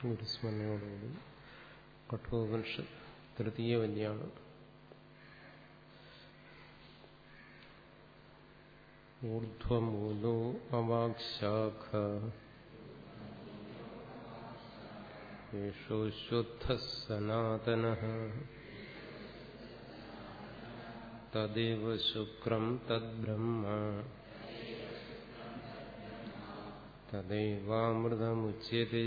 ഗുരുസ്മരണയോടുകൂടി കഠോപനിഷത്ത് തൃതീയ വല്യാണ് ഊർധ്വമൂലോ അവാക്ശാഖ യേശോശ്വത്ഥ സനാതന തദേവ ശുക്രം തദ്ബ്രഹ്മ തദൈവാമൃതമുച്യത്തെ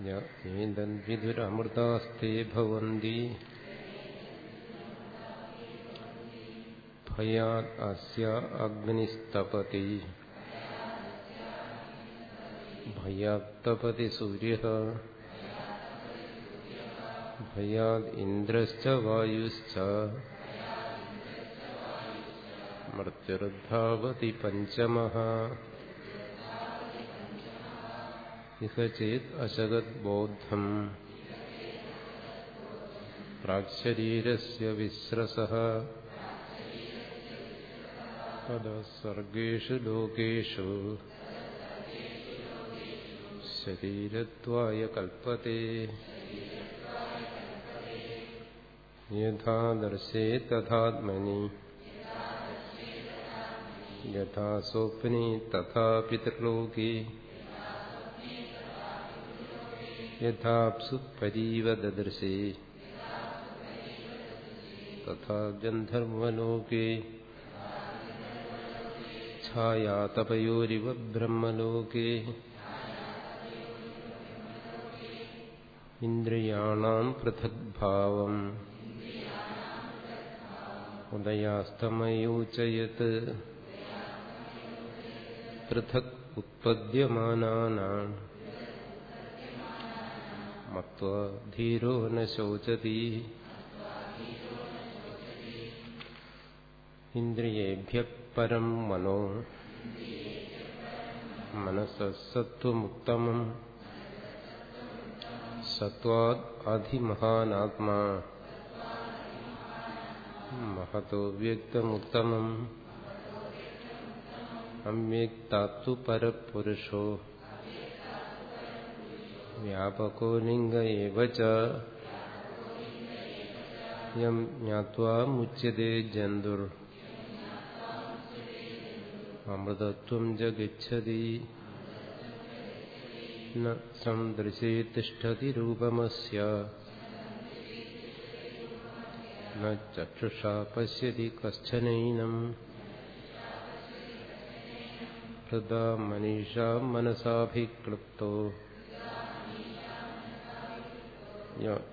ज्ञानेन्दन्विदुरमृतास्ते भवन्ति। भयादस्य अग्निस्तपति। भयात्तपति सूर्यः। भयादिन्द्रश्च वायुश्च। मृत्युर्धावति पञ्चमः। इत चेत् अजगद्बोद्धम्। प्राक्शरीरस्य विस्रसः। सर्गेषु लोकेषु। शरीरत्वाय कल्पते। यथा दर्शे तथात्मनि। यथा स्वप्ने तथा पितृलोके। യഥാപ്സു പരീവ ദദൃശേ തഥാ ഗന്ധർവലോകേ ഛായാതപയോരിവ ബ്രഹ്മലോകേ ഇന്ദ്രിയാണാം പൃഥഗ്ഭാവം ഉദയാസ്തമയോചയത് പൃഥക് ഉത്പദ്യമാനാനാം मत्वा धीरो न शोचति। इन्द्रियेभ्यः परं मनो। मनसत्त्वमुत्तमम् सत्त्वादधिमहानात्मा महतो व्यक्तमुत्तमम्। अम्यक्तात्तु परपुरुषो। വ്യാപകോ ലിംഗ യം ജ്ഞാത്വാ മുച്യത്തെ ജന്തുർ അമൃതത്വം ജഗതി ഗച്ഛതി തിഷതി രൂപമസ്യ ചക്ഷുഷാ പശ്യതി കശ്ചനൈനം ഹൃദ മനീഷാ മനസാഭിക്ലുപ്തോ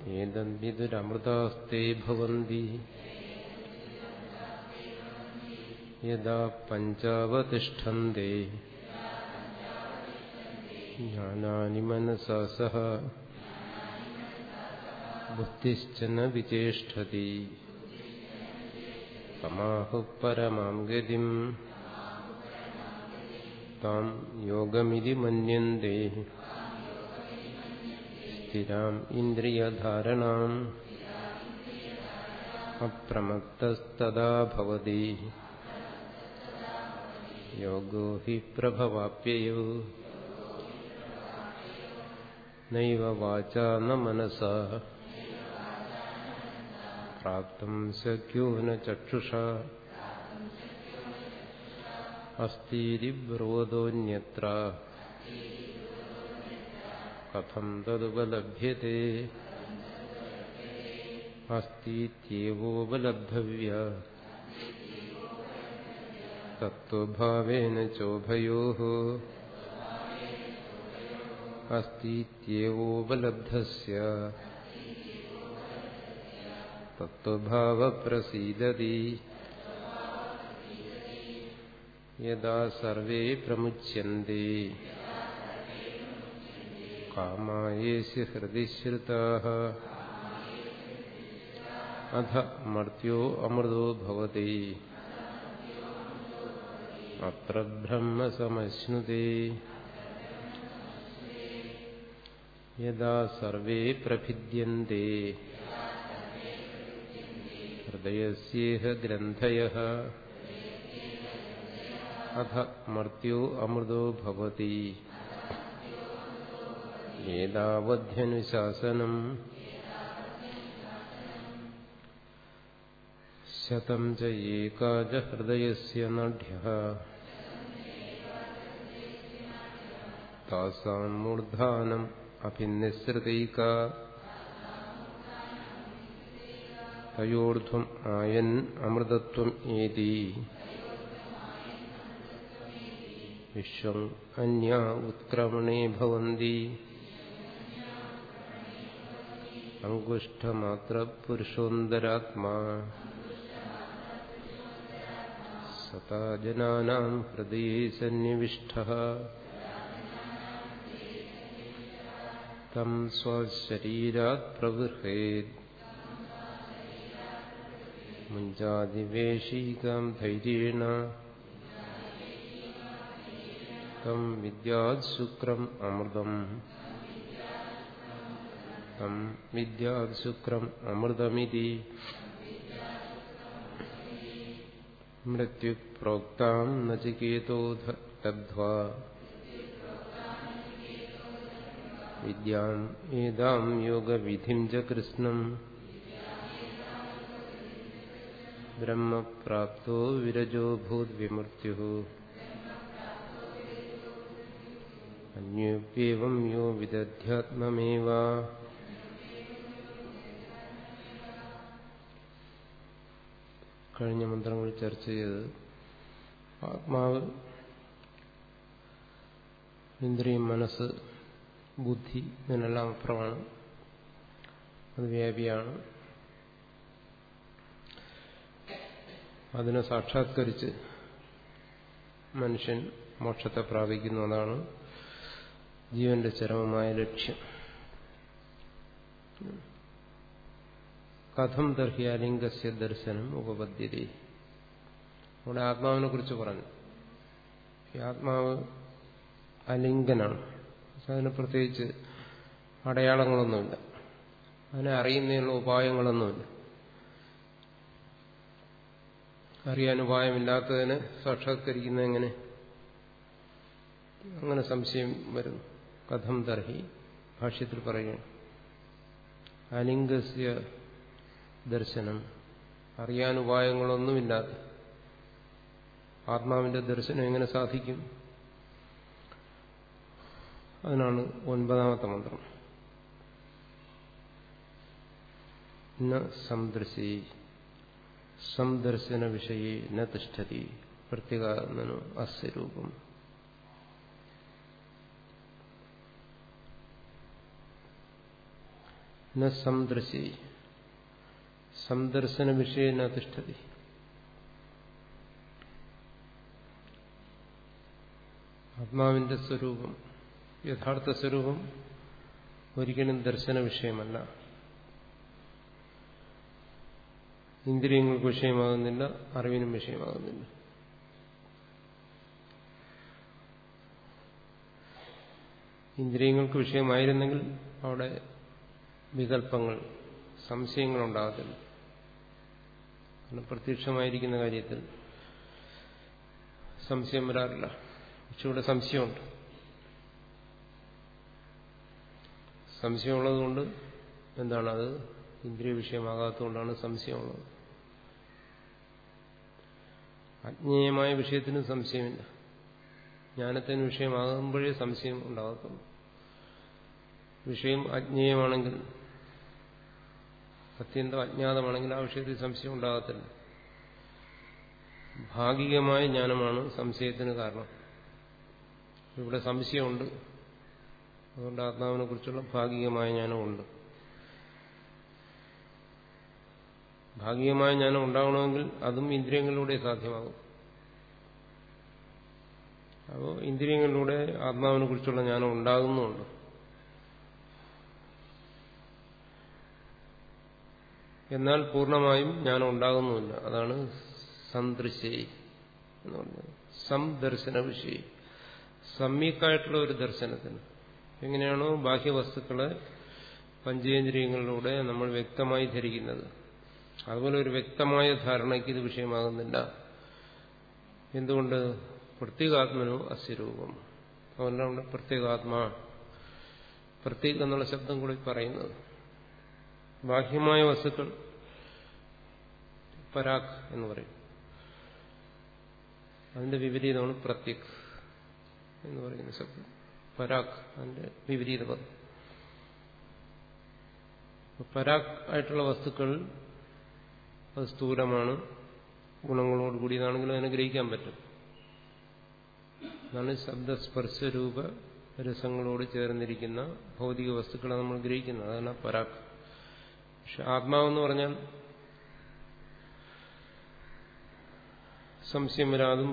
ഏതദ്വിദുരമൃതാസ്തേ ഭവന്തി. യഥാ പഞ്ചാവതിഷ്ഠന്തെ. ജ്ഞാനാനി മനസാ സഹ. ബുദ്ധിശ്ച ന വിചേഷ്ടതി തമാഹു പരമാം ഗതിം. താം യോഗമിതി മന്യന്തേ. स्थिराम् इन्द्रियधारणाम् अप्रमत्तस्तदा भवति। योगो हि प्रभवाप्ययो नैव वाचा न मनसा। प्राप्तम् शक्यो न चक्षुषा। अस्तीति ब्रोदोऽन्यत्र कथम तदुपलभ्यते। अस्तीत्येवोपलब्धव्य तत्त्वभावेन चोभयोः। अस्तीत्येवोपलब्धस्य तत्त्वभावप्रसीदति। यदा सर्वे प्रमुच्यन्ते। कामायेस्य हृदिश्रिताः। अथ मर्त्यो अमृतो भवति। अत्र ब्रह्म समश्नुते। यदा सर्वे प्रभिद्यन्ते हृदयस्येह ग्रन्थयः। अथ मर्त्यो अमृतो भवति। ഏതാവധ്യനുശാസനം? ശതം ച ഏകാച ഹൃദയസ്യ നഢ്യഃ. താസാം മൂർധാനം അഭിനിസൃതൈക തയോർധ്വം ആയൻ അമൃതത്വം ഏതി. വിശ്വം അന്യ ഉത്ക്രമണേ ഭവന്തി. अङ्गुष्ठमात्रपुरुषोन्दरात्मा सता जनानाम् हृदये सन्निविष्टः। तम् स्वशरीरात् प्रवृहेत्। मुञ्जादिवेशीकाम् धैर्येण। तम् विद्यात् शुक्रम् अमृतम्। തം വിദ്യാത് ശുക്രം അമൃതമിതി മൃത്യുപ്രോക്താം നചികേതോധ ലബ്ധ്വാ വിദ്യാം ഏതാം യോഗവിധിം ച കൃഷ്ണം ബ്രഹ്മപ്രാപ്തോ വിരജോ ഭൂദ്വിമൃത്യു അന്യോപ്യേവം യോ വിദധ്യാത്മമേവ കഴിഞ്ഞ മന്ത്രങ്ങൾ ചർച്ച ചെയ്ത് ആത്മാവ് ഇന്ദ്രിയം മനസ്സ് ബുദ്ധി ഇതിനെല്ലാം അപ്പുറമാണ്. അത് വ്യാപിയാണ്. അതിനെ സാക്ഷാത്കരിച്ച് മനുഷ്യൻ മോക്ഷത്തെ പ്രാപിക്കുന്നു അതാണ് ജീവന്റെ ചരമമായ ലക്ഷ്യം. കഥം ദർഹി ലിംഗസ്യ ദർശനം ഉപപദ്ധ്യത. നമ്മുടെ ആത്മാവിനെ കുറിച്ച് പറഞ്ഞു. ഈ ആത്മാവ് അലിംഗനാണ്. അതിന് പ്രത്യേകിച്ച് അടയാളങ്ങളൊന്നുമില്ല. അതിനെ അറിയുന്നതിനുള്ള ഉപായങ്ങളൊന്നുമില്ല. അറിയാൻ ഉപായമില്ലാത്തതിന് സാക്ഷാത്കരിക്കുന്ന എങ്ങനെ? അങ്ങനെ സംശയം വരുന്നു. കഥം ദർഹി ഭാഷ്യത്തിൽ പറയുകയാണ്. അലിംഗസ്യ ദർശനം. അറിയാൻ ഉപായങ്ങളൊന്നുമില്ലാതെ. ആത്മാവിന്റെ ദർശനം എങ്ങനെ സാധിക്കും? അതിനാണ് ഒൻപതാമത്തെ മന്ത്രം. സംദർശി സംദർശന വിഷയെ ന തിഷ്ഠതി പ്രത്യേകാത്മനു അസ്വരൂപം ന സംദർശി സംദർശന വിഷയെ ന ആത്മാവിന്റെ സ്വരൂപം യഥാർത്ഥ സ്വരൂപം ഒരിക്കലും ദർശന വിഷയമല്ല. ഇന്ദ്രിയങ്ങൾക്ക് വിഷയമാകുന്നില്ല അറിവിനും വിഷയമാകുന്നില്ല. ഇന്ദ്രിയങ്ങൾക്ക് വിഷയമായിരുന്നെങ്കിൽ അവിടെ വികല്പങ്ങൾ സംശയങ്ങളുണ്ടാകത്തില്ല. പ്രത്യക്ഷമായിരിക്കുന്ന കാര്യത്തിൽ സംശയം വരാറില്ല. പക്ഷെ ഇവിടെ സംശയമുണ്ട്. സംശയമുള്ളതുകൊണ്ട് എന്താണ് അത്? ഇന്ദ്രിയ വിഷയമാകാത്തതുകൊണ്ടാണ് സംശയമുള്ളത്. അജ്ഞേയമായ വിഷയത്തിന് സംശയമില്ല. ജ്ഞാനത്തിന് വിഷയമാകുമ്പോഴേ സംശയം ഉണ്ടാകത്തുള്ളൂ. വിഷയം അജ്ഞേയമാണെങ്കിൽ അത്യന്തം അജ്ഞാതമാണെങ്കിൽ ആ വിഷയത്തിൽ സംശയം ഉണ്ടാകത്തില്ല. ഭാഗികമായ ജ്ഞാനമാണ് സംശയത്തിന് കാരണം. ഇവിടെ സംശയമുണ്ട്. അതുകൊണ്ട് ആത്മാവിനെ കുറിച്ചുള്ള ഭാഗികമായ ജ്ഞാനമുണ്ട്. ഭാഗികമായ ജ്ഞാനം ഉണ്ടാവണമെങ്കിൽ അതും ഇന്ദ്രിയങ്ങളിലൂടെ സാധ്യമാകും. അപ്പോൾ ഇന്ദ്രിയങ്ങളിലൂടെ ആത്മാവിനെ കുറിച്ചുള്ള ജ്ഞാനം ഉണ്ടാകുന്നുമുണ്ട്. എന്നാൽ പൂർണമായും ജ്ഞാനം ഉണ്ടാകുന്നുമില്ല അതാണ് സന്ദൃശ്യ എന്ന് പറഞ്ഞത്. സംദർശന വിഷയ സമ്യക്കായിട്ടുള്ള ഒരു ദർശനത്തിന്. എങ്ങനെയാണോ ബാഹ്യവസ്തുക്കളെ പഞ്ചേന്ദ്രിയങ്ങളിലൂടെ നമ്മൾ വ്യക്തമായി ധരിക്കുന്നത്. അതുപോലെ ഒരു വ്യക്തമായ ധാരണയ്ക്ക് ഇത് വിഷയമാകുന്നില്ല. എന്തുകൊണ്ട്? പ്രത്യേകാത്മനോ അസ്യരൂപം അതുകൊണ്ടാണ് പ്രത്യേകാത്മാ. പ്രത്യേക എന്നുള്ള ശബ്ദം കൂടി പറയുന്നത്. ബാഹ്യമായ വസ്തുക്കൾ. പരാഗ് എന്ന് പറയും. അതിന്റെ വിപരീതമാണ് പ്രത്യക് എന്ന് പറയുന്ന ശബ്ദം. പരാഗ് അതിന്റെ വിപരീത പദം. പരാഗ് ആയിട്ടുള്ള വസ്തുക്കൾ അത് സ്ഥൂലമാണ്. ഗുണങ്ങളോട് കൂടിയതാണെങ്കിലും അതിനെ ഗ്രഹിക്കാൻ പറ്റും. അതാണ് ശബ്ദസ്പർശരൂപ രസങ്ങളോട് ചേർന്നിരിക്കുന്ന ഭൗതിക വസ്തുക്കളെ നമ്മൾ ഗ്രഹിക്കുന്നത്. അതാണ് പരാഗ്. പക്ഷെ ആത്മാവെന്ന് പറഞ്ഞാൽ സംശയം വരാതും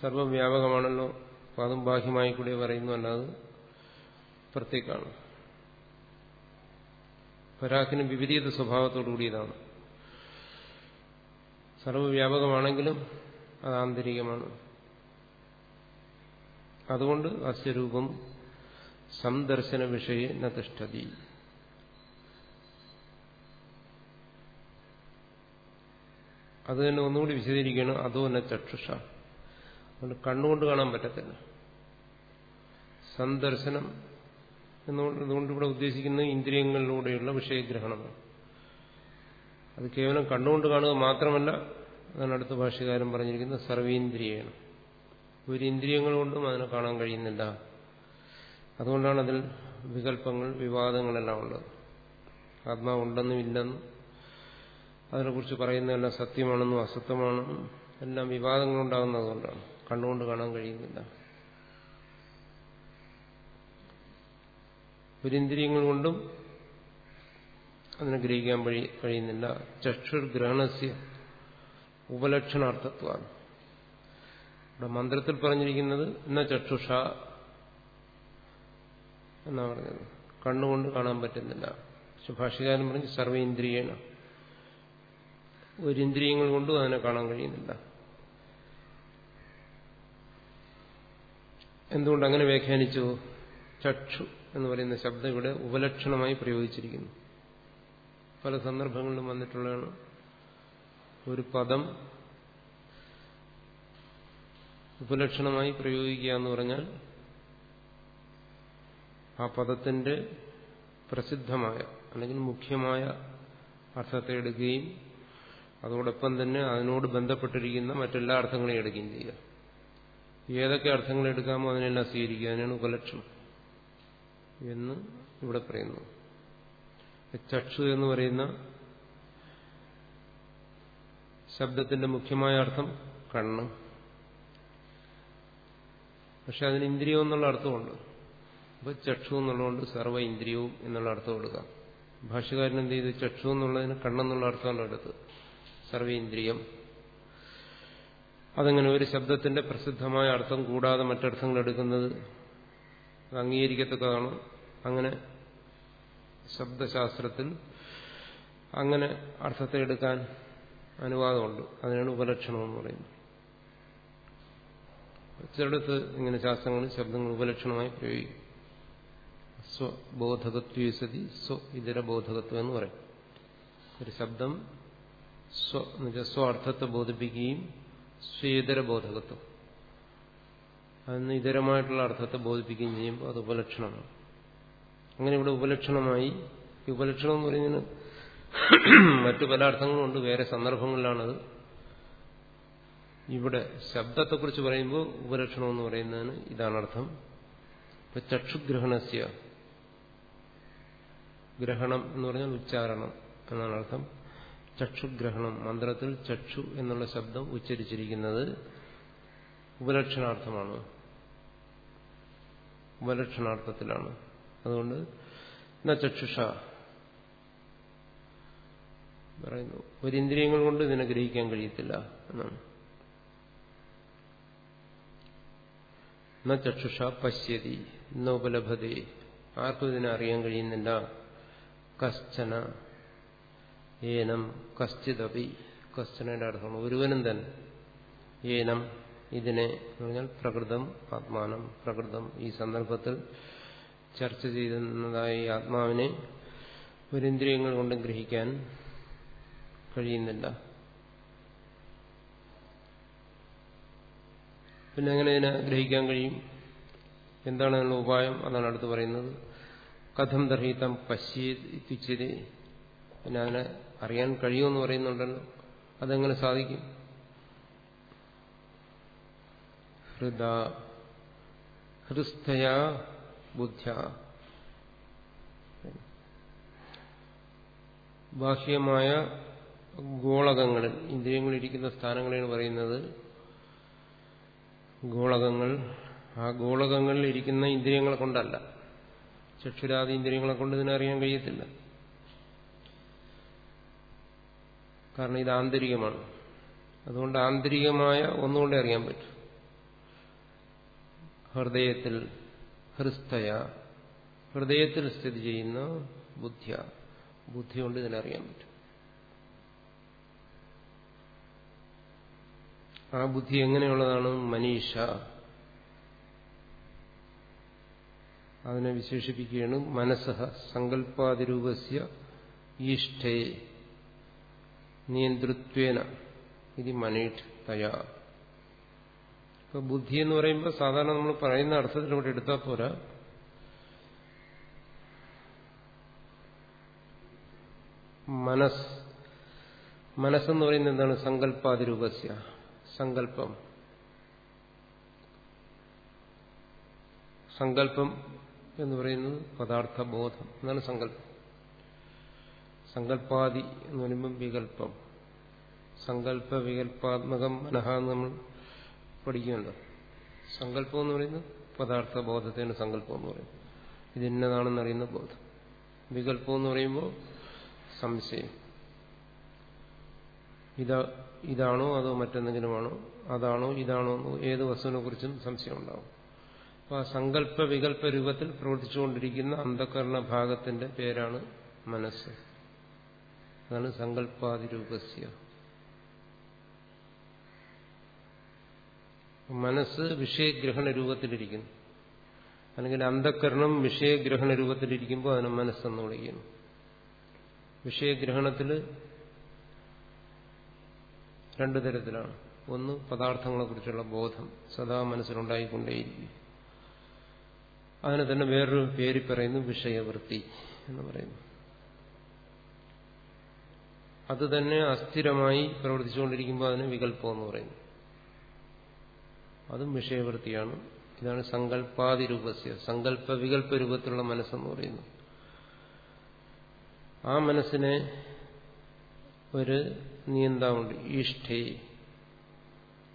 സർവവ്യാപകമാണല്ലോ. അപ്പം അതും ബാഹ്യമായി കൂടി പറയുന്നു അല്ലാതെ പ്രത്യേകമാണ്. പരാക്കിന് വിപരീത സ്വഭാവത്തോടുകൂടിയതാണ് സർവവ്യാപകമാണെങ്കിലും അത് ആന്തരികമാണ്. അതുകൊണ്ട് അസ്യരൂപം സംദർശന വിഷയെ നതിഷ്ഠതി അത് തന്നെ ഒന്നുകൂടി വിശദീകരിക്കണം. അതോ എന്നെ ചക്ഷുഷ. അതുകൊണ്ട് കണ്ണുകൊണ്ട് കാണാൻ പറ്റത്തില്ല. സന്ദർശനം എന്നുകൊണ്ട് ഇവിടെ ഉദ്ദേശിക്കുന്നത് ഇന്ദ്രിയങ്ങളിലൂടെയുള്ള വിഷയഗ്രഹണമാണ്. അത് കേവലം കണ്ണുകൊണ്ട് കാണുക മാത്രമല്ല അതാണ് അടുത്ത ഭാഷകാരൻ പറഞ്ഞിരിക്കുന്നത് സർവീന്ദ്രിയാണ്. ഒരു ഇന്ദ്രിയങ്ങൾ കൊണ്ടും അതിനെ കാണാൻ കഴിയുന്നില്ല. അതുകൊണ്ടാണ് അതിൽ വികല്പങ്ങൾ വിവാദങ്ങളെല്ലാം ഉള്ളത്. ആത്മാവ് ആത്മാവുണ്ടെന്നും ഇല്ലെന്നും അതിനെക്കുറിച്ച് പറയുന്നതെല്ലാം സത്യമാണെന്നും അസത്യമാണെന്നും എല്ലാം വിവാദങ്ങളുണ്ടാകുന്നതുകൊണ്ടാണ്. കണ്ണുകൊണ്ട് കാണാൻ കഴിയുന്നില്ല. ഒരിന്ദ്രിയങ്ങൾ കൊണ്ടും അതിനെ ഗ്രഹിക്കാൻ കഴിയുന്നില്ല. ചക്ഷുർ ഗ്രഹണസ്യ ഉപലക്ഷണാർത്ഥത്വമാണ് ഇവിടെ മന്ത്രത്തിൽ പറഞ്ഞിരിക്കുന്നത് എന്ന ചക്ഷുഷ എന്നാ പറഞ്ഞത്? കണ്ണുകൊണ്ട് കാണാൻ പറ്റുന്നില്ല. പക്ഷെ ഭാഷകാരൻ പറഞ്ഞ് ഒരു ഒരിന്ദ്രിയങ്ങൾ കൊണ്ടും അതിനെ കാണാൻ കഴിയുന്നില്ല. എന്തുകൊണ്ട് അങ്ങനെ വ്യാഖ്യാനിച്ചു? ചക്ഷു എന്ന് പറയുന്ന ശബ്ദം ഇവിടെ ഉപലക്ഷണമായി പ്രയോഗിച്ചിരിക്കുന്നു. പല സന്ദർഭങ്ങളിലും വന്നിട്ടുള്ളതാണ്. ഒരു പദം ഉപലക്ഷണമായി പ്രയോഗിക്കുക എന്ന് പറഞ്ഞാൽ ആ പദത്തിന്റെ പ്രസിദ്ധമായ അല്ലെങ്കിൽ മുഖ്യമായ അർത്ഥത്തെ എടുക്കുകയും അതോടൊപ്പം തന്നെ അതിനോട് ബന്ധപ്പെട്ടിരിക്കുന്ന മറ്റെല്ലാ അർത്ഥങ്ങളെയും എടുക്കുകയും ചെയ്യുക. ഏതൊക്കെ അർത്ഥങ്ങൾ എടുക്കാമോ അതിനെല്ലാം സ്വീകരിക്കുക. അതിനാണ് ഉപലക്ഷണം എന്ന് ഇവിടെ പറയുന്നു. ചക്ഷു എന്ന് പറയുന്ന ശബ്ദത്തിന്റെ മുഖ്യമായ അർത്ഥം കണ്ണ്. പക്ഷെ അതിന് ഇന്ദ്രിയം എന്നുള്ള അർത്ഥമുണ്ട്. അപ്പൊ ചക്ഷു എന്നുള്ളതുകൊണ്ട് സർവ ഇന്ദ്രിയവും എന്നുള്ള അർത്ഥം കൊടുക്കാം ഭാഷകാരൻ എന്ത് ചെയ്തു? ചക്ഷു എന്നുള്ളതിന് കണ്ണെന്നുള്ള അർത്ഥമാണ് എടുത്തത് സർവേന്ദ്രിയം അതങ്ങനെ ഒരു ശബ്ദത്തിന്റെ പ്രസിദ്ധമായ അർത്ഥം കൂടാതെ മറ്റർത്ഥങ്ങൾ എടുക്കുന്നത് അംഗീകരിക്കത്തക്കതാണ്. അങ്ങനെ ശബ്ദശാസ്ത്രത്തിൽ അങ്ങനെ അർത്ഥത്തെ എടുക്കാൻ അനുവാദമുണ്ട്. അതിനാണ് ഉപലക്ഷണം എന്ന് പറയുന്നത്. ചിലടത്ത് ഇങ്ങനെ ശാസ്ത്രങ്ങളിൽ ശബ്ദങ്ങൾ ഉപലക്ഷണമായി പ്രയോഗിക്കും. സ്വബോധകത്വ സതി സ്വ ഇതര ബോധകത്വം എന്ന് പറയും. ഒരു ശബ്ദം സ്വ സ്വ അർത്ഥത്തെ ബോധിപ്പിക്കുകയും സ്വേതര ബോധകത്വം. അതിന് ഇതരമായിട്ടുള്ള അർത്ഥത്തെ ബോധിപ്പിക്കുകയും ചെയ്യുമ്പോൾ അത് ഉപലക്ഷണമാണ്. അങ്ങനെ ഇവിടെ ഉപലക്ഷണമായി ഉപലക്ഷണം എന്ന് പറയുന്നതിന് മറ്റു പല അർത്ഥങ്ങളുണ്ട് വേറെ സന്ദർഭങ്ങളിലാണത്. ഇവിടെ ശബ്ദത്തെക്കുറിച്ച് പറയുമ്പോൾ ഉപലക്ഷണം എന്ന് പറയുന്നതിന് ഇതാണ് അർത്ഥം. ഇപ്പൊ ചക്ഷുഗ്രഹണസ്യ ഗ്രഹണം എന്ന് പറഞ്ഞാൽ ഉച്ചാരണം എന്നാണ് അർത്ഥം. ചക്ഷുഗ്രഹണം മന്ത്രത്തിൽ ചക്ഷു എന്നുള്ള ശബ്ദം ഉച്ചരിച്ചിരിക്കുന്നത് ഉപലക്ഷണാർത്ഥമാണ്. ഉപലക്ഷണാർത്ഥത്തിലാണ്. അതുകൊണ്ട് ന ചക്ഷുഷ. പറയുന്നു ഒരു ഇന്ദ്രിയങ്ങൾ കൊണ്ട് ഇതിനെ ഗ്രഹിക്കാൻ കഴിയത്തില്ല എന്നാണ്. ന ചക്ഷുഷ പശ്യതി ന ഉപലഭതേ. ആർക്കും ഇതിനെ അറിയാൻ കഴിയുന്നില്ല. കശ്ചന ഏനം കശ്ചിതപി. കശ്ചനയുടെ അർത്ഥമാണ് ഒരുവനും തന്നെ. ഏനം ഇതിനെ പറഞ്ഞാൽ പ്രകൃതം ആത്മാനം. പ്രകൃതം ഈ സന്ദർഭത്തിൽ ചർച്ച ചെയ്യുന്നതായ ആത്മാവിനെ ഒരിന്ദ്രിയങ്ങൾ കൊണ്ട് ഗ്രഹിക്കാൻ കഴിയുന്നില്ല. പിന്നെ എങ്ങനെ ഇതിനെ ഗ്രഹിക്കാൻ കഴിയും? എന്താണ് അതിനുള്ള ഉപായം? അതാണ് അടുത്ത് പറയുന്നത്. കഥം ദർഹിതം പശ്യേത് പിന്നെ അതിനെ അറിയാൻ കഴിയുമെന്ന് പറയുന്നുണ്ടല്ലോ. അതെങ്ങനെ സാധിക്കും? ഹൃദ ഹൃസ്ഥയ ബുദ്ധ്യ. ബാഹ്യമായ ഗോളകങ്ങളിൽ ഇന്ദ്രിയങ്ങളിരിക്കുന്ന സ്ഥാനങ്ങളെന്ന് പറയുന്നത്. ഗോളകങ്ങൾ ആ ഗോളകങ്ങളിൽ ഇരിക്കുന്ന ഇന്ദ്രിയങ്ങളെ കൊണ്ടല്ല. ചക്ഷുരാദി ഇന്ദ്രിയങ്ങളെ കൊണ്ട് ഇതിനറിയാൻ കഴിയത്തില്ല. കാരണം ഇത് ആന്തരികമാണ്. അതുകൊണ്ട് ആന്തരികമായ ഒന്നുകൊണ്ടേ അറിയാൻ പറ്റും. ഹൃദയത്തിൽ ഹൃസ്തയ ഹൃദയത്തിൽ സ്ഥിതി ചെയ്യുന്ന ബുദ്ധിയ. ബുദ്ധി കൊണ്ട് ഇതിനറിയാൻ പറ്റും. ആ ബുദ്ധി എങ്ങനെയുള്ളതാണ്? മനീഷ. അതിനെ വിശേഷിപ്പിക്കുകയാണ് മനസ്സ സങ്കല്പാതിരൂപസ്യ ഈഷ്ഠേ നിയന്ത്രിത്വേന ഇത് മനീഷ് തയാ. ഇപ്പൊ ബുദ്ധി എന്ന് പറയുമ്പോൾ സാധാരണ നമ്മൾ പറയുന്ന അർത്ഥത്തിൽ ഇവിടെ എടുത്താൽ പോരാ. മനസ് മനസ്സെന്ന് പറയുന്നത് എന്താണ്? സങ്കല്പാതിരൂപസ്യ സങ്കല്പം സങ്കല്പം എന്ന് പറയുന്നത് പദാർത്ഥബോധം. എന്നാണ് സങ്കല്പം. സങ്കല്പാദി എന്ന് പറയുമ്പോൾ വികല്പം. സങ്കല്പ വികല്പാത്മകം മനഃ എന്ന് നമ്മൾ പഠിക്കുമല്ലോ സങ്കല്പം എന്ന് പറയുന്നത് പദാർത്ഥബോധത്തെയാണ് സങ്കല്പം എന്ന് പറയുന്നത്. ഇതിന്നതാണെന്നറിയുന്ന ബോധം. വികല്പം എന്ന് പറയുമ്പോൾ സംശയം. ഇതാ ഇതാണോ അതോ മറ്റെന്തെങ്കിലുമാണോ? അതാണോ ഇതാണോ ഏത് വസ്തുവിനെ കുറിച്ചും സംശയം ഉണ്ടാവും. അപ്പൊ ആ സങ്കല്പ വികല്പ രൂപത്തിൽ പ്രവർത്തിച്ചുകൊണ്ടിരിക്കുന്ന അന്ധകരണ ഭാഗത്തിന്റെ പേരാണ് മനസ്സ്. അതാണ് സങ്കല്പാതിരൂപസ്യ മനസ്സ് വിഷയഗ്രഹണ രൂപത്തിലിരിക്കുന്നു. അല്ലെങ്കിൽ അന്ധകരണം വിഷയഗ്രഹണ രൂപത്തിലിരിക്കുമ്പോൾ അതിനെ മനസ്സെന്ന് വിളിക്കുന്നു. വിഷയഗ്രഹണത്തിൽ രണ്ടു തരത്തിലാണ്. ഒന്ന് പദാർത്ഥങ്ങളെക്കുറിച്ചുള്ള ബോധം സദാ മനസ്സിലുണ്ടായിക്കൊണ്ടേയിരിക്കും. അതിനെ തന്നെ വേറൊരു പേര് പറയുന്നു വിഷയവൃത്തി എന്ന് പറയുന്നു. അത് തന്നെ അസ്ഥിരമായി പ്രവർത്തിച്ചുകൊണ്ടിരിക്കുമ്പോൾ അതിന് വികല്പം എന്ന് പറയുന്നു. അതും വിഷയവൃത്തിയാണ്. ഇതാണ് സങ്കല്പാതി രൂപസ്യ സങ്കല്പ വികല്പ രൂപത്തിലുള്ള മനസ്സെന്ന് പറയുന്നു. ആ മനസ്സിനെ ഒരു നിയന്താവുണ്ട് ഈഷ്ഠേ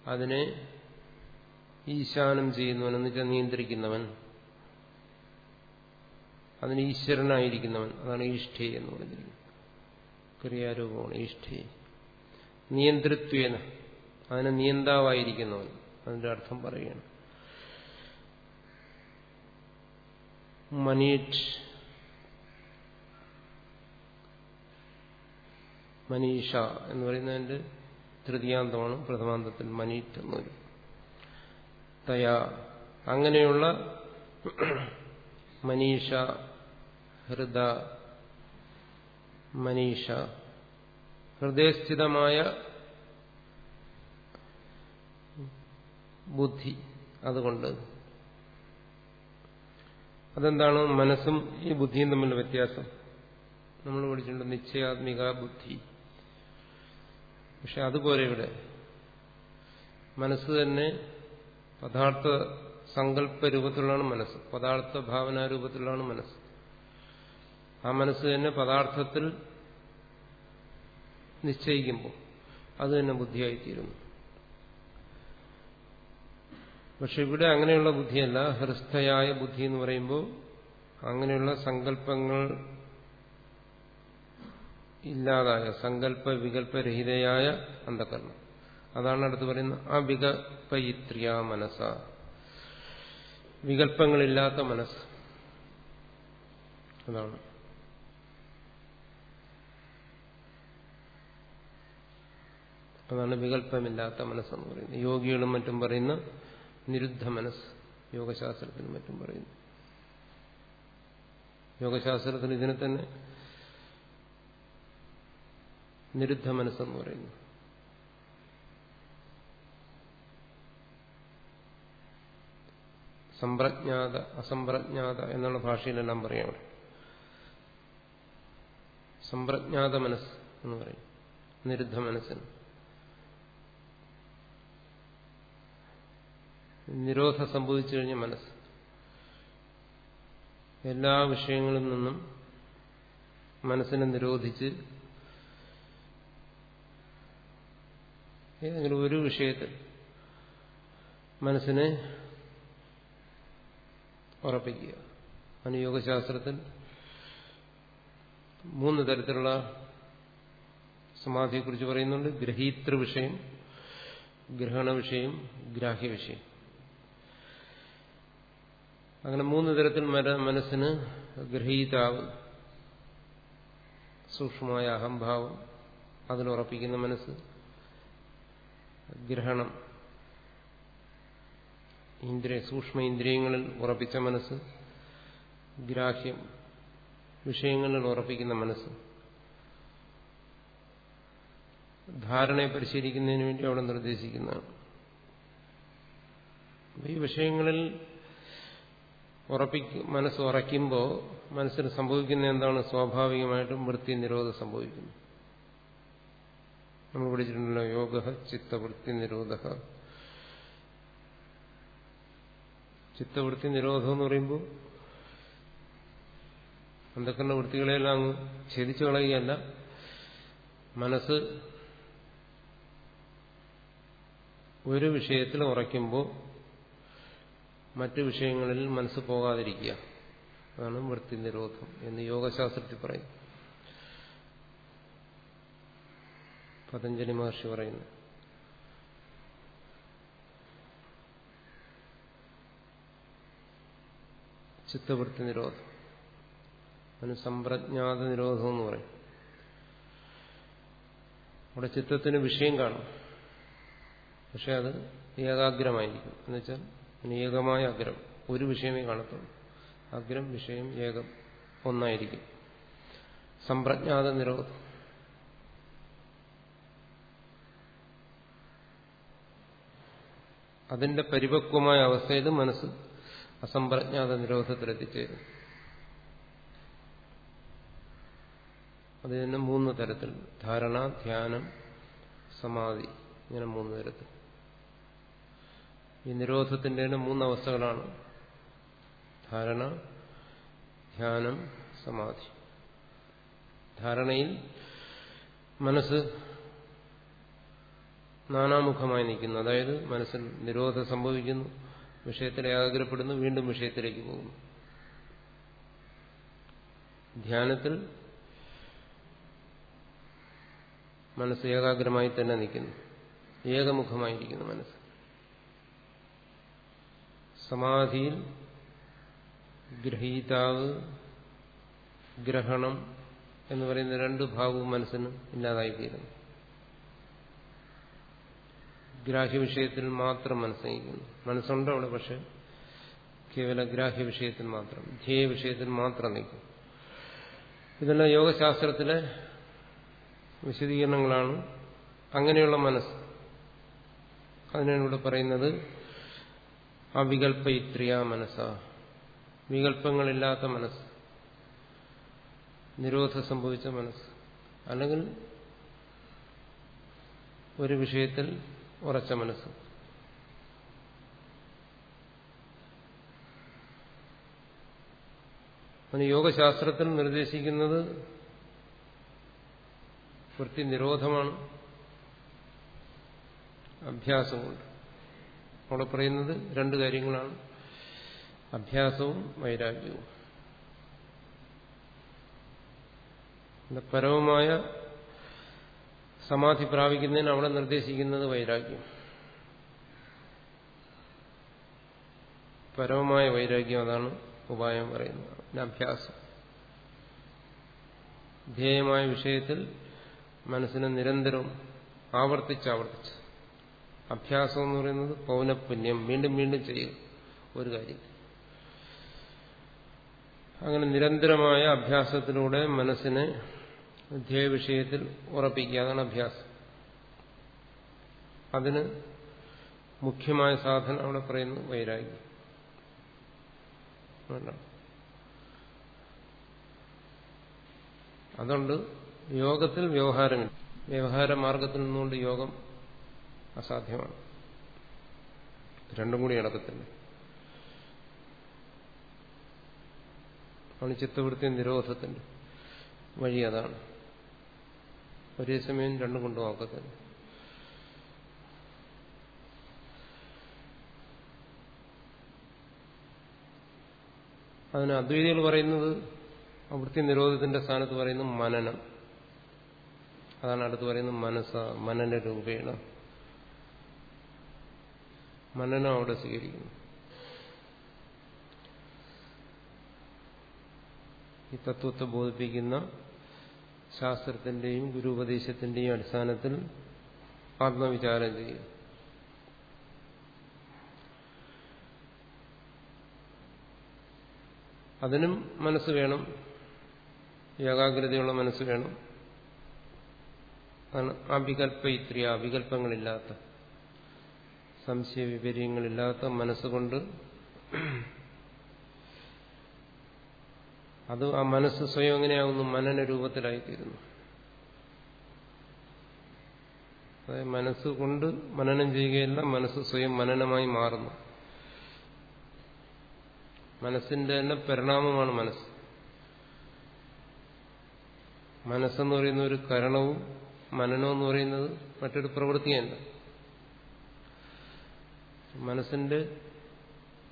അതിനെ ഈശാനം ചെയ്യുന്നവൻ എന്ന് വെച്ചാൽ നിയന്ത്രിക്കുന്നവൻ. അതിന് ഈശ്വരനായിരിക്കുന്നവൻ. അതാണ് ഈഷ്ഠേ എന്ന് പറഞ്ഞിരിക്കുന്നത്. ക്രിയാരൂപമാണ് ഈഷ്ഠേ. നിയന്ത്രിത്വേന. അതിന് നിയന്താവായിരിക്കുന്നവൻ. അതിന്റെ അർത്ഥം പറയുകയാണ്. മനീഷ്. മനീഷ എന്ന് പറയുന്നതിന്റെ തൃതീയാന്തമാണ് പ്രഥമാന്തത്തിൽ മനീറ്റ് എന്ന് വരും തയാ. അങ്ങനെയുള്ള മനീഷ ഹൃദ മനീഷ. ഹൃദയസ്ഥിതമായ ബുദ്ധി അതുകൊണ്ട്. അതെന്താണ്? മനസ്സും ഈ ബുദ്ധിയും തമ്മിലുള്ള വ്യത്യാസം. നമ്മൾ പഠിച്ചിട്ടുണ്ട് നിശ്ചയാത്മിക ബുദ്ധി. പക്ഷെ അതുപോലെ ഇവിടെ മനസ്സ് തന്നെ പദാർത്ഥ സങ്കല്പ രൂപത്തിലുള്ളതാണ് മനസ്സ്. പദാർത്ഥ ഭാവനാരൂപത്തിലുള്ളതാണ് മനസ്സ്. ആ മനസ്സ് തന്നെ പദാർത്ഥത്തിൽ നിശ്ചയിക്കുമ്പോൾ അത് തന്നെ ബുദ്ധിയായിത്തീരുന്നു. പക്ഷെ ഇവിടെ അങ്ങനെയുള്ള ബുദ്ധിയല്ല. ഹൃസ്ഥയായ ബുദ്ധി എന്ന് പറയുമ്പോൾ അങ്ങനെയുള്ള സങ്കല്പങ്ങൾ ഇല്ലാതായ സങ്കല്പ വികല്പരഹിതയായ അന്ധകരണം. അതാണ് അടുത്ത് പറയുന്നത് അവികൽപയിത്രിയ മനസ്സ. വികല്പങ്ങളില്ലാത്ത മനസ്സ്. അതാണ്. അതാണ് വികല്പമില്ലാത്ത മനസ്സെന്ന് പറയുന്നത്. യോഗികളും മറ്റും പറയുന്ന നിരുദ്ധ മനസ്സ് യോഗശാസ്ത്രത്തിനും മറ്റും പറയുന്നു. യോഗശാസ്ത്രത്തിന് ഇതിനെ തന്നെ നിരുദ്ധ മനസ്സെന്ന് പറയുന്നു. സമ്പ്രജ്ഞാത അസംപ്രജ്ഞാത എന്നുള്ള ഭാഷയിലെല്ലാം പറയാം അവിടെ. സമ്പ്രജ്ഞാത മനസ്സ് എന്ന് പറയും. നിരുദ്ധ മനസ്സിന് നിരോധം സംഭവിച്ചു കഴിഞ്ഞ മനസ്സ്. എല്ലാ വിഷയങ്ങളിൽ നിന്നും മനസ്സിനെ നിരോധിച്ച് ഏതെങ്കിലും ഒരു വിഷയത്തിൽ മനസ്സിനെ ഉറപ്പിക്കുക. അനുയോഗശാസ്ത്രത്തിൽ മൂന്ന് തരത്തിലുള്ള സമാധിയെക്കുറിച്ച് പറയുന്നുണ്ട്. ഗ്രഹീതൃ വിഷയം ഗ്രഹണ വിഷയം ഗ്രാഹ്യ വിഷയം. അങ്ങനെ മൂന്ന് തരത്തിൽ മനസ്സിന് ഗ്രഹീതാവ് സൂക്ഷ്മമായ അഹംഭാവം അതിലുറപ്പിക്കുന്ന മനസ്സ് ഗ്രഹണം ഇന്ദ്രിയ സൂക്ഷ്മ ഇന്ദ്രിയങ്ങളിൽ ഉറപ്പിച്ച മനസ്സ് ഗ്രാഹ്യം വിഷയങ്ങളിൽ ഉറപ്പിക്കുന്ന മനസ്സ്. ധാരണയെ പരിശീലിക്കുന്നതിന് വേണ്ടി അവിടെ നിർദ്ദേശിക്കുന്നതാണ്. ഈ വിഷയങ്ങളിൽ ഉറപ്പിക്കും മനസ്സ് ഉറയ്ക്കുമ്പോൾ മനസ്സിന് സംഭവിക്കുന്ന എന്താണ് സ്വാഭാവികമായിട്ടും വൃത്തി നിരോധം സംഭവിക്കുന്നു. നമ്മൾ പഠിച്ചിട്ടുണ്ടല്ലോ യോഗ ചിത്തവൃത്തി നിരോധ ചിത്തവൃത്തി നിരോധം എന്ന് പറയുമ്പോൾ അന്ധക്കരണ വൃത്തികളെല്ലാം അങ്ങ് ഛേദിച്ചു കളയുകയല്ല. മനസ്സ് ഒരു വിഷയത്തിൽ ഉറയ്ക്കുമ്പോൾ മറ്റു വിഷയങ്ങളിൽ മനസ്സ് പോകാതിരിക്കുക. അതാണ് വൃത്തി നിരോധം എന്ന് യോഗശാസ്ത്രത്തിൽ പറയും പതഞ്ജലി മഹർഷി പറയുന്നു. ചിത്തവൃത്തി നിരോധം. അതിന് സമ്പ്രജ്ഞാത നിരോധം എന്ന് പറയും. അവിടെ ചിത്തത്തിന് വിഷയം കാണും. പക്ഷെ അത് ഏകാഗ്രമായിരിക്കും. എന്നുവെച്ചാൽ ഏകമായ അഗ്രം. ഒരു വിഷയമേ കാണത്തുള്ളൂ. അഗ്രം വിഷയം ഏകം ഒന്നായിരിക്കും. സമ്പ്രജ്ഞാത നിരോധം അതിന്റെ പരിപക്വമായ അവസ്ഥയിൽ മനസ്സ് അസംപ്രജ്ഞാത നിരോധത്തിലെത്തിച്ചേരും അത് തന്നെ മൂന്ന് തരത്തിൽ ധാരണ ധ്യാനം സമാധി. ഇങ്ങനെ മൂന്ന് തരത്തിൽ ഈ നിരോധത്തിന്റെ തന്നെ മൂന്നവസ്ഥകളാണ്. ധാരണ ധ്യാനം സമാധി. ധാരണയിൽ മനസ്സ് നാനാമുഖമായി നിൽക്കുന്നു. അതായത് മനസ്സിൽ നിരോധം സംഭവിക്കുന്നു വിഷയത്തിൽ ഏകാഗ്രപ്പെടുന്നു വീണ്ടും വിഷയത്തിലേക്ക് പോകുന്നു. ധ്യാനത്തിൽ മനസ്സ് ഏകാഗ്രമായി തന്നെ നിൽക്കുന്നു. ഏകമുഖമായിരിക്കുന്നു മനസ്സ്. സമാധിയിൽ ഗ്രഹീതാവ് ഗ്രഹണം എന്ന് പറയുന്ന രണ്ട് ഭാവവും മനസ്സിന് ഇല്ലാതായിത്തീരുന്നു. ഗ്രാഹ്യ വിഷയത്തിൽ മാത്രം മനസ്സിലാക്കുന്നു മനസ്സുണ്ട് അവിടെ പക്ഷെ കേവല ഗ്രാഹ്യ വിഷയത്തിൽ മാത്രം ധ്യേയ വിഷയത്തിൽ മാത്രം നിൽക്കും ഇതെല്ലാം യോഗശാസ്ത്രത്തിലെ വിശദീകരണങ്ങളാണ്. അങ്ങനെയുള്ള മനസ്സ്. അതിനാണ് ഇവിടെ പറയുന്നത് അവികൽപ്പയിത്രിയ മനസ്സ. വികല്പങ്ങളില്ലാത്ത മനസ്സ്. നിരോധ സംഭവിച്ച മനസ്സ്. അല്ലെങ്കിൽ ഒരു വിഷയത്തിൽ ഉറച്ച മനസ്സ്. അതിന് യോഗശാസ്ത്രത്തിൽ നിർദ്ദേശിക്കുന്നത് വൃത്തി നിരോധമാണ് അഭ്യാസം കൊണ്ട് അവിടെ പറയുന്നത് രണ്ട് കാര്യങ്ങളാണ്. അഭ്യാസവും വൈരാഗ്യവും. പരമമായ സമാധി പ്രാപിക്കുന്നതിന് അവിടെ നിർദ്ദേശിക്കുന്നത് വൈരാഗ്യം. പരമമായ വൈരാഗ്യം അതാണ് ഉപായം പറയുന്നത്. അഭ്യാസം. ധ്യേയമായ വിഷയത്തിൽ മനസ്സിനെ നിരന്തരം ആവർത്തിച്ചാവർത്തിച്ച് അഭ്യാസം എന്ന് പറയുന്നത് പൗനപുണ്യം. വീണ്ടും വീണ്ടും ചെയ്യുക. ഒരു കാര്യം. അങ്ങനെ നിരന്തരമായ അഭ്യാസത്തിലൂടെ മനസ്സിനെ ധ്യേയ വിഷയത്തിൽ ഉറപ്പിക്കുക അതാണ് അഭ്യാസം. അതിന് മുഖ്യമായ സാധനം അവിടെ പറയുന്നു വൈരാഗ്യം. അതുകൊണ്ട് യോഗത്തിൽ വ്യവഹാരമില്ല. വ്യവഹാര മാർഗത്തിൽ നിന്നുകൊണ്ട് യോഗം അസാധ്യമാണ്. രണ്ടും കൂടി നടക്കത്തില്ല. ആണ് ചിത്തവൃത്തി നിരോധത്തിന്റെ വഴി അതാണ്. ഒരേ സമയം രണ്ടും കൊണ്ടു നോക്കത്തില്ല അതിന് അദ്വൈതികൾ പറയുന്നത് വൃത്തി നിരോധത്തിന്റെ സ്ഥാനത്ത് പറയുന്നത് മനനം. അതാണ് അടുത്ത് പറയുന്നത് മനസ്സ മനന രൂപേണ മനനം അവിടെ സ്വീകരിക്കുന്നു. ഈ തത്വത്തെ ബോധിപ്പിക്കുന്ന ശാസ്ത്രത്തിന്റെയും ഗുരുപദേശത്തിന്റെയും അടിസ്ഥാനത്തിൽ ആത്മവിചാരം ചെയ്യും അതിനും മനസ്സ് വേണം. ഏകാഗ്രതയുള്ള മനസ്സ് വേണം. അഭികല്പയിത്രിയ വികല്പങ്ങളില്ലാത്ത സംശയ വിപര്യങ്ങളില്ലാത്ത മനസ്സുകൊണ്ട് അത് ആ മനസ്സ് സ്വയം എങ്ങനെയാകുന്നു മനന രൂപത്തിലായിത്തീരുന്നു. അതായത് മനസ്സുകൊണ്ട് മനനം ചെയ്യുകയല്ല മനസ്സ് സ്വയം മനനമായി മാറുന്നു. മനസ്സിന്റെ തന്നെ പരിണാമമാണ് മനസ്സ്. മനസ്സെന്ന് പറയുന്ന ഒരു കരണവും മനനം എന്ന് പറയുന്നത് മറ്റൊരു പ്രവൃത്തിയല്ല. മനസ്സിന്റെ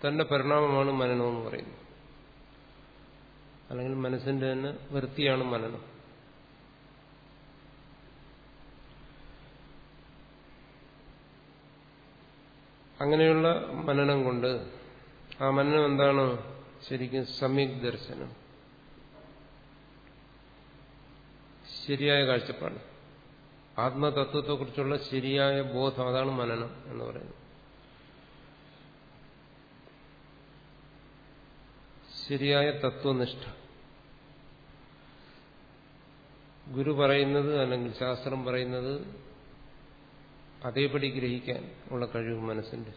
തന്നെ പരിണാമമാണ് മനനം എന്ന് പറയുന്നത്. അല്ലെങ്കിൽ മനസ്സിന്റെ തന്നെ വൃത്തിയാണ് മനനം. അങ്ങനെയുള്ള മനനം കൊണ്ട് ആ മനനം എന്താണ് ശരിക്കും സമ്യക് ദർശനം. ശരിയായ കാഴ്ചപ്പാട്. ആത്മതത്വത്തെക്കുറിച്ചുള്ള ശരിയായ ബോധം അതാണ് മനനം എന്ന് പറയുന്നത്. ശരിയായ തത്വനിഷ്ഠ. ഗുരു പറയുന്നത് അല്ലെങ്കിൽ ശാസ്ത്രം പറയുന്നത് അതേപടി ഗ്രഹിക്കാൻ ഉള്ള കഴിവ് മനസ്സിന്റെ.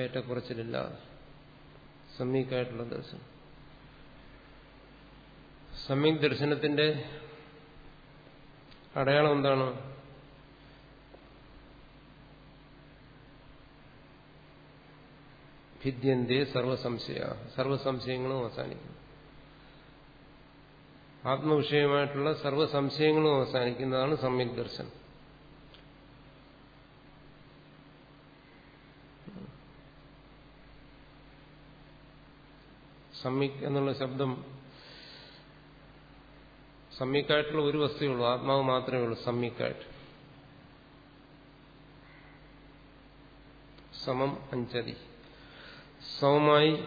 ഏറ്റക്കുറച്ചിലില്ലാതെ. സമ്യക്കായിട്ടുള്ള ദർശനം. സമ്യക് ദർശനത്തിന്റെ അടയാളം എന്താണ്? ഭിദ്യന്റെ സർവസംശയ സർവസംശയങ്ങളും അവസാനിക്കുന്നു. ആത്മവിഷയമായിട്ടുള്ള സർവസംശയങ്ങളും അവസാനിക്കുന്നതാണ് സമ്യക് ദർശനം. സമ്യക് എന്നുള്ള ശബ്ദം സമ്യക്കായിട്ടുള്ള ഒരു വസ്തുവേ ഉള്ളൂ. ആത്മാവ് മാത്രമേ ഉള്ളൂ സമ്യക്കായിട്ട്. സമം അഞ്ചതി. സമമായി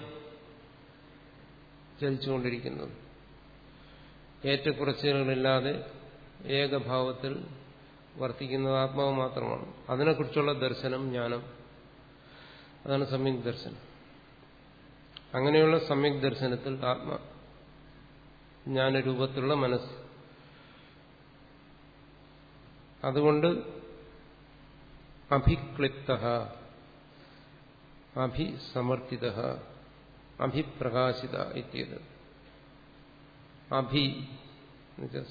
ചലിച്ചുകൊണ്ടിരിക്കുന്നത് ഏറ്റക്കുറച്ചുകളില്ലാതെ ഏകഭാവത്തിൽ വർത്തിക്കുന്നത് ആത്മാവ് മാത്രമാണ്. അതിനെക്കുറിച്ചുള്ള ദർശനം ജ്ഞാനം. അതാണ് സമ്യക് ദർശനം. അങ്ങനെയുള്ള സമ്യക് ദർശനത്തിൽ ആത്മ ജ്ഞാനരൂപത്തിലുള്ള മനസ്സ്. അതുകൊണ്ട് അഭിക്ലിപ്ത അഭിസമർത്ഥിത അഭിപ്രകാശിത എത്തിയത് അഭി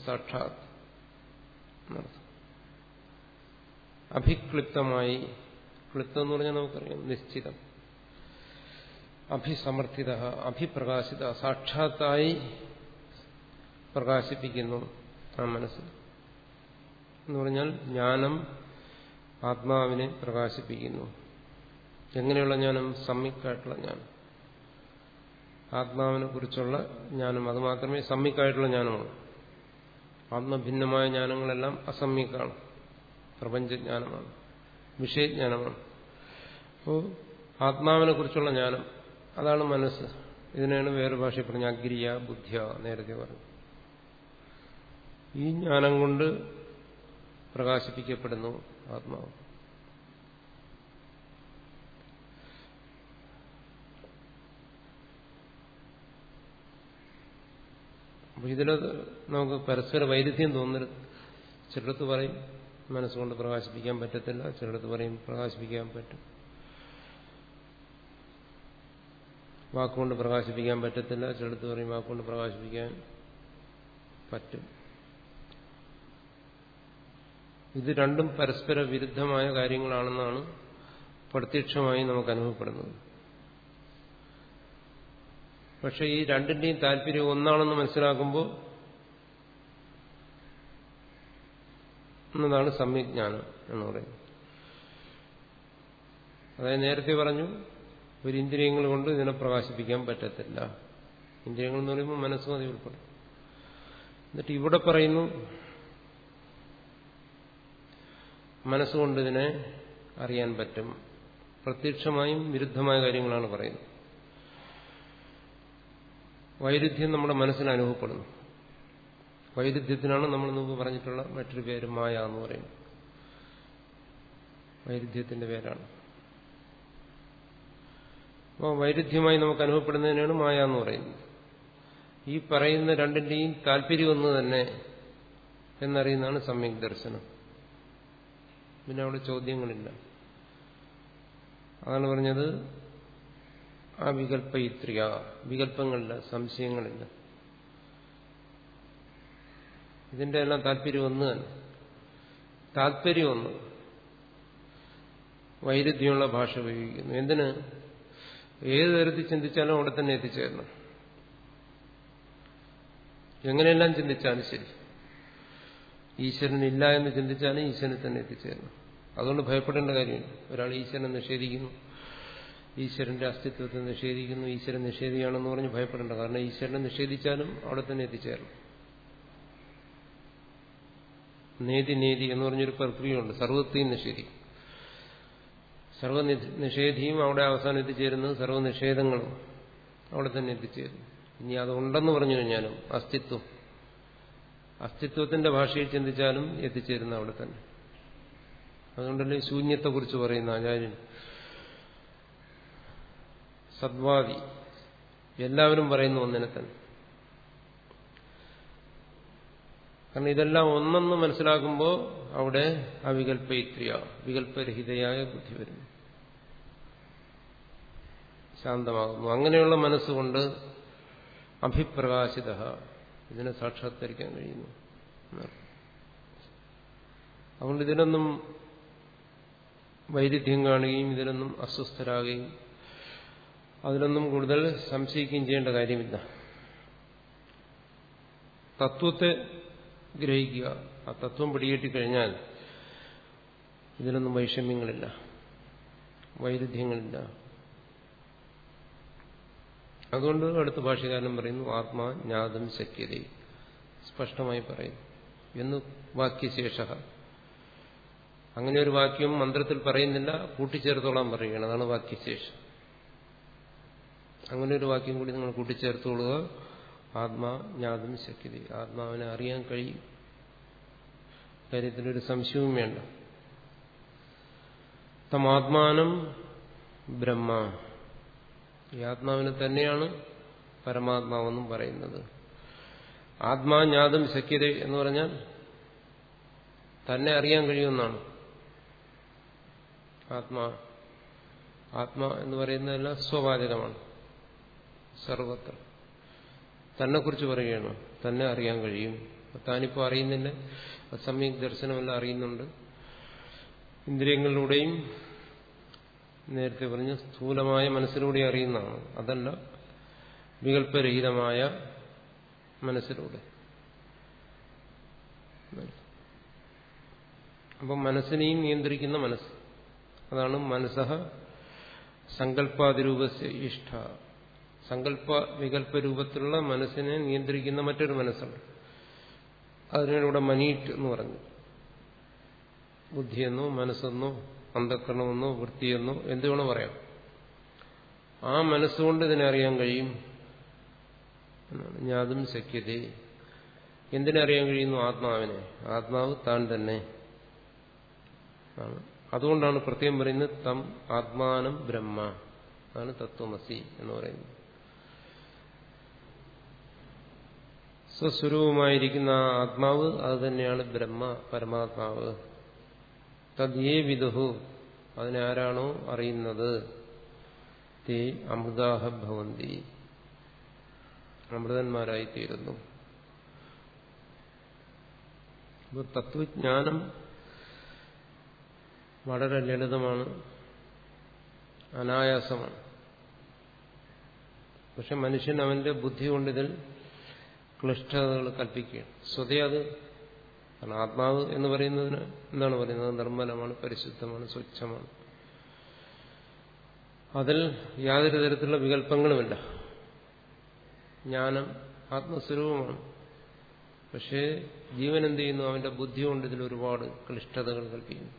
സാക്ഷാത് അഭിക്ലിപ്തമായി ക്ലിപ്തം എന്ന് പറഞ്ഞാൽ നമുക്കറിയാം നിശ്ചിതം. അഭിസമർത്ഥിത അഭിപ്രകാശിത സാക്ഷാത്തായി പ്രകാശിപ്പിക്കുന്നു ആ മനസ്സ് എന്ന് പറഞ്ഞാൽ ജ്ഞാനം ആത്മാവിനെ പ്രകാശിപ്പിക്കുന്നു. എങ്ങനെയുള്ള ജ്ഞാനം? സമ്മിക്കായിട്ടുള്ള ജ്ഞാനം. ആത്മാവിനെ കുറിച്ചുള്ള ജ്ഞാനം. അത് മാത്രമേ സമ്മിക്കായിട്ടുള്ള ജ്ഞാനമുള്ളൂ. ആത്മഭിന്നമായ ജ്ഞാനങ്ങളെല്ലാം അസമ്മിക്കാണ്. പ്രപഞ്ചജ്ഞാനമാണ്. വിഷയജ്ഞാനമാണ്. അപ്പോൾ ആത്മാവിനെ കുറിച്ചുള്ള ജ്ഞാനം അതാണ് മനസ്സ്. ഇതിനെയാണ് വേറെ ഭാഷയിൽ പറഞ്ഞ അഗ്രിയ ബുദ്ധിയ നേരത്തെ പറഞ്ഞു ഈ ജ്ഞാനം കൊണ്ട് പ്രകാശിപ്പിക്കപ്പെടുന്നു ആത്മാവ്. അപ്പൊ ഇതിൽ നമുക്ക് പരസ്പര വൈരുദ്ധ്യം തോന്നരുത്. ചിലടത്ത് പറയും മനസ്സുകൊണ്ട് പ്രകാശിപ്പിക്കാൻ പറ്റത്തില്ല ചിലടത്ത് പറയും പ്രകാശിപ്പിക്കാൻ പറ്റും. വാക്കുകൊണ്ട് പ്രകാശിപ്പിക്കാൻ പറ്റത്തില്ല ചിലടത്ത് പറയും വാക്കുകൊണ്ട് പ്രകാശിപ്പിക്കാൻ പറ്റും. ഇത് രണ്ടും പരസ്പര വിരുദ്ധമായ കാര്യങ്ങളാണെന്നാണ് പ്രത്യക്ഷമായി നമുക്ക് അനുഭവപ്പെടുന്നത്. പക്ഷെ ഈ രണ്ടിന്റെയും താല്പര്യം ഒന്നാണെന്ന് മനസ്സിലാക്കുമ്പോൾ എന്നതാണ് സമ്യജ്ഞാനം എന്ന് പറയുന്നത്. അതായത് നേരത്തെ പറഞ്ഞു ഒരു ഇന്ദ്രിയങ്ങൾ കൊണ്ട് ഇതിനെ പ്രകാശിപ്പിക്കാൻ പറ്റത്തില്ല. ഇന്ദ്രിയങ്ങൾ എന്ന് പറയുമ്പോൾ മനസ്സും അതിൽ ഉൾപ്പെടും. എന്നിട്ട് ഇവിടെ പറയുന്നു മനസ്സുകൊണ്ട് ഇതിനെ അറിയാൻ പറ്റും. പ്രത്യക്ഷമായും വിരുദ്ധമായ കാര്യങ്ങളാണ് പറയുന്നത്. വൈരുദ്ധ്യം നമ്മുടെ മനസ്സിൽ അനുഭവപ്പെടുന്നു. വൈരുദ്ധ്യത്തിനാണ് നമ്മൾ മുമ്പ് പറഞ്ഞിട്ടുള്ള മറ്റൊരു പേര് മായ എന്ന് പറയുന്നത്. വൈരുദ്ധ്യത്തിന്റെ പേരാണ്. അപ്പോൾ വൈരുദ്ധ്യമായി നമുക്ക് അനുഭവപ്പെടുന്നതിനാണ് മായ എന്ന് പറയുന്നത്. ഈ പറയുന്ന രണ്ടിന്റെയും താല്പര്യം ഒന്ന് തന്നെ എന്നറിയുന്നതാണ് സമ്യക് ദർശനം. പിന്നെ അവിടെ ചോദ്യങ്ങളില്ല. അതാണ് പറഞ്ഞത് ആ വികല്പയിത്രിക വികല്പങ്ങളില്ല സംശയങ്ങളില്ല. ഇതിന്റെ എല്ലാം താല്പര്യം ഒന്ന് തന്നെ. താല്പര്യം ഒന്ന് വൈരുദ്ധ്യമുള്ള ഭാഷ ഉപയോഗിക്കുന്നു. എന്തിന്? ഏത് തരത്തിൽ ചിന്തിച്ചാലും അവിടെ തന്നെ എത്തിച്ചേരണം. എങ്ങനെയെല്ലാം ചിന്തിച്ചാലും ശരി. ഈശ്വരൻ ഇല്ല എന്ന് ചിന്തിച്ചാലും ഈശ്വരനെ തന്നെ എത്തിച്ചേരണം. അതുകൊണ്ട് ഭയപ്പെടേണ്ട കാര്യമില്ല. ഒരാൾ ഈശ്വരനെ നിഷേധിക്കുന്നു. ഈശ്വരന്റെ അസ്തിത്വത്തെ നിഷേധിക്കുന്നു ഈശ്വരൻ നിഷേധിയാണെന്ന് പറഞ്ഞ് ഭയപ്പെടേണ്ട. കാരണം ഈശ്വരനെ നിഷേധിച്ചാലും അവിടെ തന്നെ എത്തിച്ചേരണം നേതി നേതി എന്ന് പറഞ്ഞൊരു പ്രക്രിയയുണ്ട്. സർവത്തെയും നിഷേധിക്കും. സർവ നിഷേധിയും അവിടെ അവസാനം എത്തിച്ചേരുന്നത് സർവനിഷേധങ്ങളും അവിടെ തന്നെ എത്തിച്ചേരുന്നു. ഇനി അതുണ്ടെന്ന് പറഞ്ഞു കഴിഞ്ഞാലും അസ്തിത്വം. അസ്തിത്വത്തിന്റെ ഭാഷയിൽ ചിന്തിച്ചാലും എത്തിച്ചേരുന്ന അവിടെ തന്നെ. അതുകൊണ്ടല്ലേ ശൂന്യത്തെക്കുറിച്ച് പറയുന്ന ആചാര്യൻ സദ്വാദി. എല്ലാവരും പറയുന്ന ഒന്നിനെ തന്നെ. കാരണം ഇതെല്ലാം ഒന്നെന്ന് മനസ്സിലാക്കുമ്പോൾ അവിടെ അവികല്പയിത്രിയ വികല്പരഹിതയായ ബുദ്ധി വരുന്നു. ശാന്തമാകുന്നു. അങ്ങനെയുള്ള മനസ്സുകൊണ്ട് അഭിപ്രകാശിത ഇതിനെ സാക്ഷാത്കരിക്കാൻ കഴിയുന്നു. അതുകൊണ്ട് ഇതിനൊന്നും വൈരുദ്ധ്യം കാണുകയും ഇതിനൊന്നും അസ്വസ്ഥരാകുകയും അതിലൊന്നും കൂടുതൽ സംശയിക്കുകയും ചെയ്യേണ്ട കാര്യമില്ല. തത്വത്തെ ഗ്രഹിക്കുക. ആ തത്വം പിടികെട്ടിക്കഴിഞ്ഞാൽ ഇതിനൊന്നും വൈഷമ്യങ്ങളില്ല. വൈരുദ്ധ്യങ്ങളില്ല. അതുകൊണ്ട് അടുത്ത ഭാഷകാരൻ പറയുന്നു ആത്മാ ജ്ഞാതം ശക്യത. സ്പഷ്ടമായി പറയുന്നു എന്ന് വാക്യശേഷ. അങ്ങനെ ഒരു വാക്യം മന്ത്രത്തിൽ പറയുന്നില്ല കൂട്ടിച്ചേർത്തോളാൻ പറയുകയാണ്. അതാണ് വാക്യശേഷം. അങ്ങനെ ഒരു വാക്യം കൂടി നിങ്ങൾ കൂട്ടിച്ചേർത്തോളുക. ആത്മാ ജ്ഞാതം ശക്തി ആത്മാവിനെ അറിയാൻ കഴിയും. കാര്യത്തിലൊരു സംശയവും വേണ്ട. തമാത്മാനം ബ്രഹ്മ. ഈ ആത്മാവിനെ തന്നെയാണ് പരമാത്മാവെന്നും പറയുന്നത്. ആത്മാ ജ്ഞാതം ശക്യത എന്ന് പറഞ്ഞാൽ തന്നെ അറിയാൻ കഴിയുമെന്നാണ്. ആത്മാ. ആത്മാ എന്ന് പറയുന്നതെല്ലാം സ്വാഭാവികമാണ്. സർവത്ര. തന്നെ കുറിച്ച് പറയുകയാണ് തന്നെ അറിയാൻ കഴിയും. താനിപ്പോൾ അറിയുന്നില്ല അസമ്യക് ദർശനമെല്ലാം അറിയുന്നുണ്ട്. ഇന്ദ്രിയങ്ങളിലൂടെയും നേരത്തെ പറഞ്ഞ സ്ഥൂലമായ മനസ്സിലൂടെ അറിയുന്നതാണ്. അതല്ല വികല്പരഹിതമായ മനസ്സിലൂടെ. അപ്പം മനസ്സിനെയും നിയന്ത്രിക്കുന്ന മനസ്സ്. അതാണ് മനസ്സഹ സങ്കല്പാതിരൂപസ്യ ഇഷ്ട സങ്കല്പ വികല്പ രൂപത്തിലുള്ള മനസ്സിനെ നിയന്ത്രിക്കുന്ന മറ്റൊരു മനസ്സുണ്ട്. അതിനാണ് ഇവിടെ മനീറ്റ് എന്ന് പറഞ്ഞു. ബുദ്ധിയെന്നോ മനസ്സെന്നോ അന്ധക്കരണമെന്നോ വൃത്തിയെന്നോ എന്ത് പറയാം. ആ മനസ്സുകൊണ്ട് ഇതിനെ അറിയാൻ കഴിയും. ഞാതും ശക്യത എന്തിനറിയാൻ കഴിയുന്നു? ആത്മാവിനെ. ആത്മാവ് താൻ തന്നെ. അതുകൊണ്ടാണ് പ്രത്യേകം പറയുന്നത് തം ആത്മാനം ബ്രഹ്മ. അതാണ് തത്വമസി എന്ന് പറയുന്നത്. സ്വസ്വരൂപമായിരിക്കുന്ന ആ ആത്മാവ് അത് തന്നെയാണ് ബ്രഹ്മ പരമാത്മാവ്. തദ്യേ വിദുഹു. അതിനെ ആരാണോ അറിയുന്നത്? തേ അമൃതാഹ ഭവന്തി. അമൃതന്മാരായിത്തീരുന്നു. തത്വജ്ഞാനം വളരെ ലളിതമാണ്. അനായാസമാണ്. പക്ഷെ മനുഷ്യൻ അവന്റെ ബുദ്ധി കൊണ്ടിതിൽ ക്ലിഷ്ടതകൾ കൽപ്പിക്കുകയാണ്. സ്വതേ അത് കാരണം ആത്മാവ് എന്ന് പറയുന്നതിന് എന്താണ് പറയുന്നത്? നിർമ്മലമാണ് പരിശുദ്ധമാണ് സ്വച്ഛമാണ്. അതിൽ യാതൊരു തരത്തിലുള്ള വികല്പങ്ങളുമില്ല ജ്ഞാനം ആത്മസ്വരൂപമാണ്. പക്ഷേ ജീവൻ എന്ത് ചെയ്യുന്നു? അവന്റെ ബുദ്ധി കൊണ്ട് ഇതിൽ ഒരുപാട് ക്ലിഷ്ടതകൾ കൽപ്പിക്കുന്നു.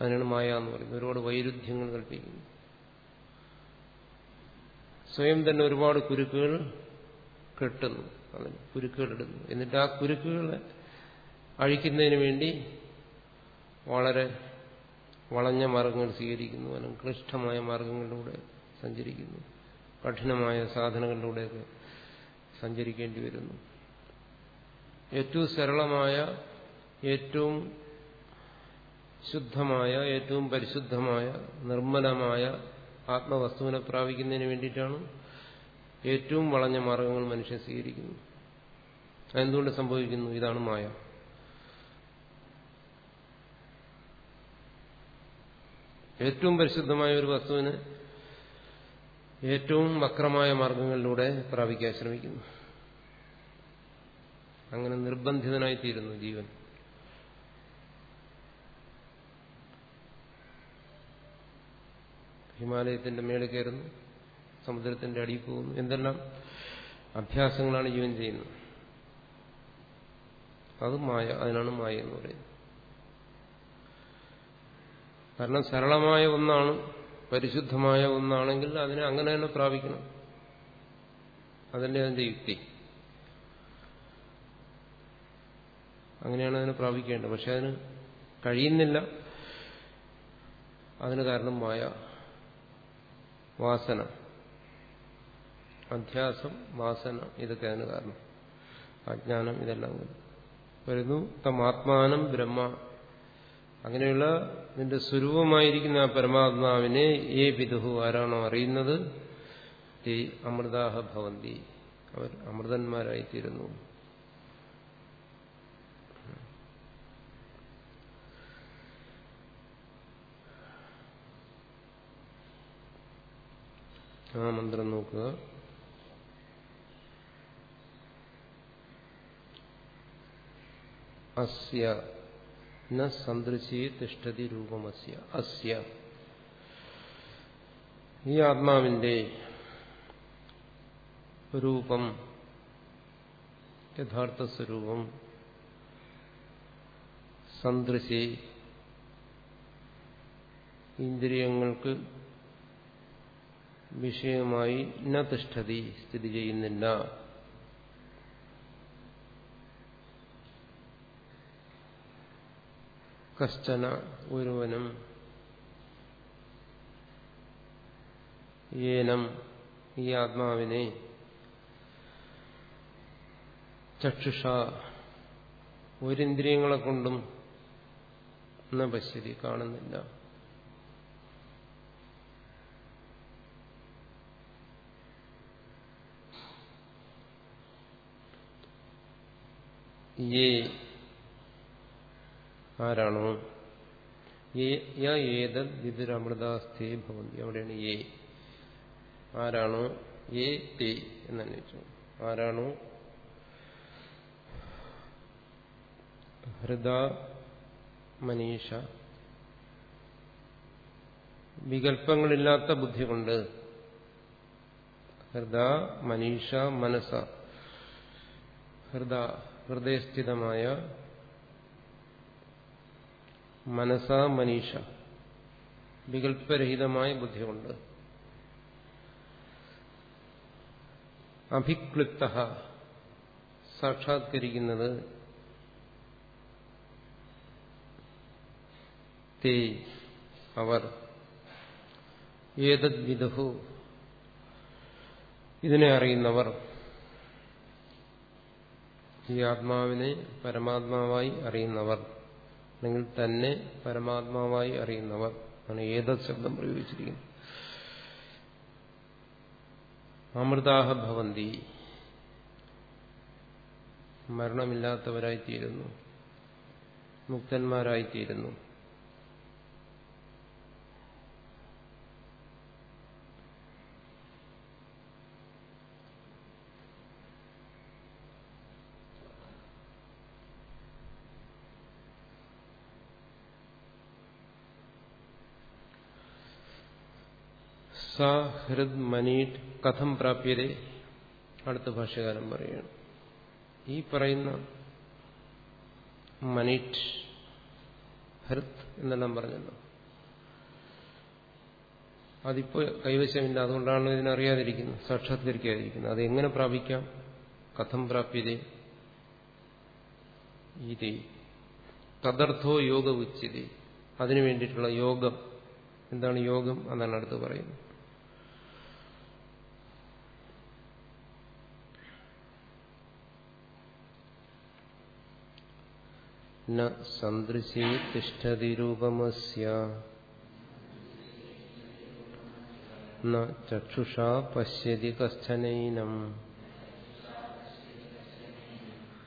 അതിനാണ് മായ എന്ന് പറയുന്നത്. ഒരുപാട് വൈരുദ്ധ്യങ്ങൾ കൽപ്പിക്കുന്നു. സ്വയം തന്നെ ഒരുപാട് കുരുക്കുകൾ കെട്ടുന്നു. അതിന് കുരുക്കുകളിടുന്നു എന്നിട്ട് ആ കുരുക്കുകളെ അഴിക്കുന്നതിന് വേണ്ടി വളരെ വളഞ്ഞ മാർഗങ്ങൾ സ്വീകരിക്കുന്നു. അല്ലെങ്കിൽ ക്ലിഷ്ടമായ മാർഗങ്ങളിലൂടെ സഞ്ചരിക്കുന്നു. കഠിനമായ സാധനങ്ങളിലൂടെയൊക്കെ സഞ്ചരിക്കേണ്ടി വരുന്നു. ഏറ്റവും സരളമായ ഏറ്റവും ശുദ്ധമായ ഏറ്റവും പരിശുദ്ധമായ നിർമ്മലമായ ആത്മവസ്തുവിനെ പ്രാപിക്കുന്നതിന് വേണ്ടിയിട്ടാണ് ഏറ്റവും വളഞ്ഞ മാർഗങ്ങൾ മനുഷ്യൻ സ്വീകരിക്കുന്നു. അതെന്തുകൊണ്ട് സംഭവിക്കുന്നു? ഇതാണ് മായ. ഏറ്റവും പരിശുദ്ധമായ ഒരു വസ്തുവിന് ഏറ്റവും വക്രമായ മാർഗങ്ങളിലൂടെ പ്രാപിക്കാൻ ശ്രമിക്കുന്നു. അങ്ങനെ നിർബന്ധിതനായി തീരുന്നു ജീവൻ. ഹിമാലയത്തിന്റെ മേളിൽ കയറുന്നു. സമുദ്രത്തിന്റെ അടിയിൽ പോകുന്നു. എന്തെല്ലാം അഭ്യാസങ്ങളാണ് ജീവൻ ചെയ്യുന്നത്? അത് മായ അതിനാണ് മായ എന്ന് പറയുന്നത്. കാരണം സരളമായ ഒന്നാണ് പരിശുദ്ധമായ ഒന്നാണെങ്കിൽ അതിനെ അങ്ങനെ തന്നെ പ്രാപിക്കണം. അതല്ലേ അതിന്റെ യുക്തി. അങ്ങനെയാണ് അതിനെ പ്രാപിക്കേണ്ടത്. പക്ഷെ അതിന് കഴിയുന്നില്ല. അതിന് കാരണം മായ വാസന. അധ്യാസം വാസന ഇതൊക്കെ അതിന് കാരണം. അജ്ഞാനം ഇതെല്ലാം വരുന്നു തമാത്മാനം ബ്രഹ്മ. അങ്ങനെയുള്ള നിന്റെ സ്വരൂപമായിരിക്കുന്ന ആ പരമാത്മാവിനെ ഏ വിദുഹു ആരാണോ അറിയുന്നത്? അമൃതാഹ ഭവന്തി. അവർ അമൃതന്മാരായിത്തീരുന്നു. ആ മന്ത്രം നോക്കുക. അസ്യ. ന രൂപമസ്യ. അസ്യ. ഈ ആത്മാവിന്റെ രൂപം യഥാർത്ഥ സ്വരൂപം സന്ദൃശി ഇന്ദ്രിയങ്ങൾക്ക് വിഷയമായി ന തിഷ്ഠതി സ്ഥിതി ചെയ്യുന്നില്ല. കശ്ചന ഒരുവനും ഏനം ഈ ആത്മാവിനെ ചക്ഷുഷ ഒരിന്ദ്രിയങ്ങളെ കൊണ്ടും എന്ന പശ്യതി കാണുന്നില്ല. യേ ആരാണോ? ഏതത് ഭവന്തി. അവിടെയാണ് ഏ ആരാണോ? ഏ തേ എന്നന്വേഷിച്ചു ആരാണോ? ഹൃദ മനീഷ. വികല്പങ്ങളില്ലാത്ത ബുദ്ധി കൊണ്ട്. ഹൃദ മനീഷ മനസ്സ ഹൃദ ഹൃദയസ്ഥിതമായ മനസ്സ മനീഷ. വികല്പരഹിതമായ ബുദ്ധി കൊണ്ട് അഭിക്ലിപ്ത സാക്ഷാത്കരിക്കുന്നത് തേ അവർ. ഏതദ്വിദു ഇതിനെ അറിയുന്നവർ ഈ ആത്മാവിനെ പരമാത്മാവായി അറിയുന്നവർ. അല്ലെങ്കിൽ തന്നെ പരമാത്മാവായി അറിയുന്നവർ ആണ് ഏതത് ശബ്ദം പ്രയോഗിച്ചിരിക്കുന്നത്? അമൃതാഹ ഭവന്തി. മരണമില്ലാത്തവരായിത്തീരുന്നു. മുക്തന്മാരായിത്തീരുന്നു. ഹൃദ് മനീട് കഥം പ്രാപ്യതേ അടുത്ത ഭാഷകാരം പറയുകയാണ്. ഈ പറയുന്ന മനീറ്റ് ഹൃത് എന്നെല്ലാം പറഞ്ഞല്ലോ. അതിപ്പോ കൈവശമില്ല. അതുകൊണ്ടാണ് ഇതിനറിയാതിരിക്കുന്നത് സാക്ഷാത്കരിക്കാതിരിക്കുന്നത്. അത് എങ്ങനെ പ്രാപിക്കാം? കഥം പ്രാപ്യതേ ഇത്. തദർത്ഥോ യോഗ ഉച്ചതി. അതിനു വേണ്ടിയിട്ടുള്ള യോഗം. എന്താണ് യോഗം? എന്നാണ് അടുത്ത് പറയുന്നത്. ന സദൃശേ തിഷ്ഠതി രൂപമസ്യ ന ചക്ഷുഷാ പശ്യതി കശ്ചനൈനം.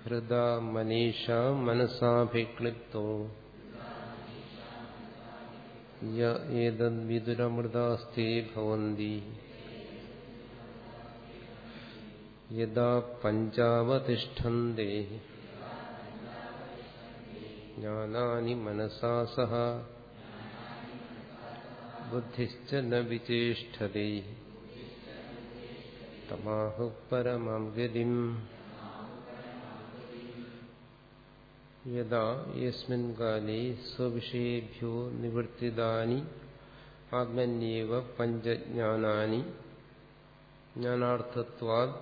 ഹൃദാ മനീഷ മനസാഭിക്ലിപ്തോ. യേതദ്വിദുരമൃതാസ്തേ ഭവന്തി. യഥാ പഞ്ചാവതിഷ്ഠന്തേ. ജ്ഞാനാനി മനസാ സഹ ബുദ്ധിശ്ച ന വിചേഷ്ടതേ തമാഹു പരമാം ഗതിം യഥാ യസ്മിൻ കാലേ സ്വവിഷയേഭ്യോ നിവർത്തിതാനി ആത്മന്യേവ പഞ്ചജ്ഞാനാനി ജ്ഞാനാർത്ഥത്വാത്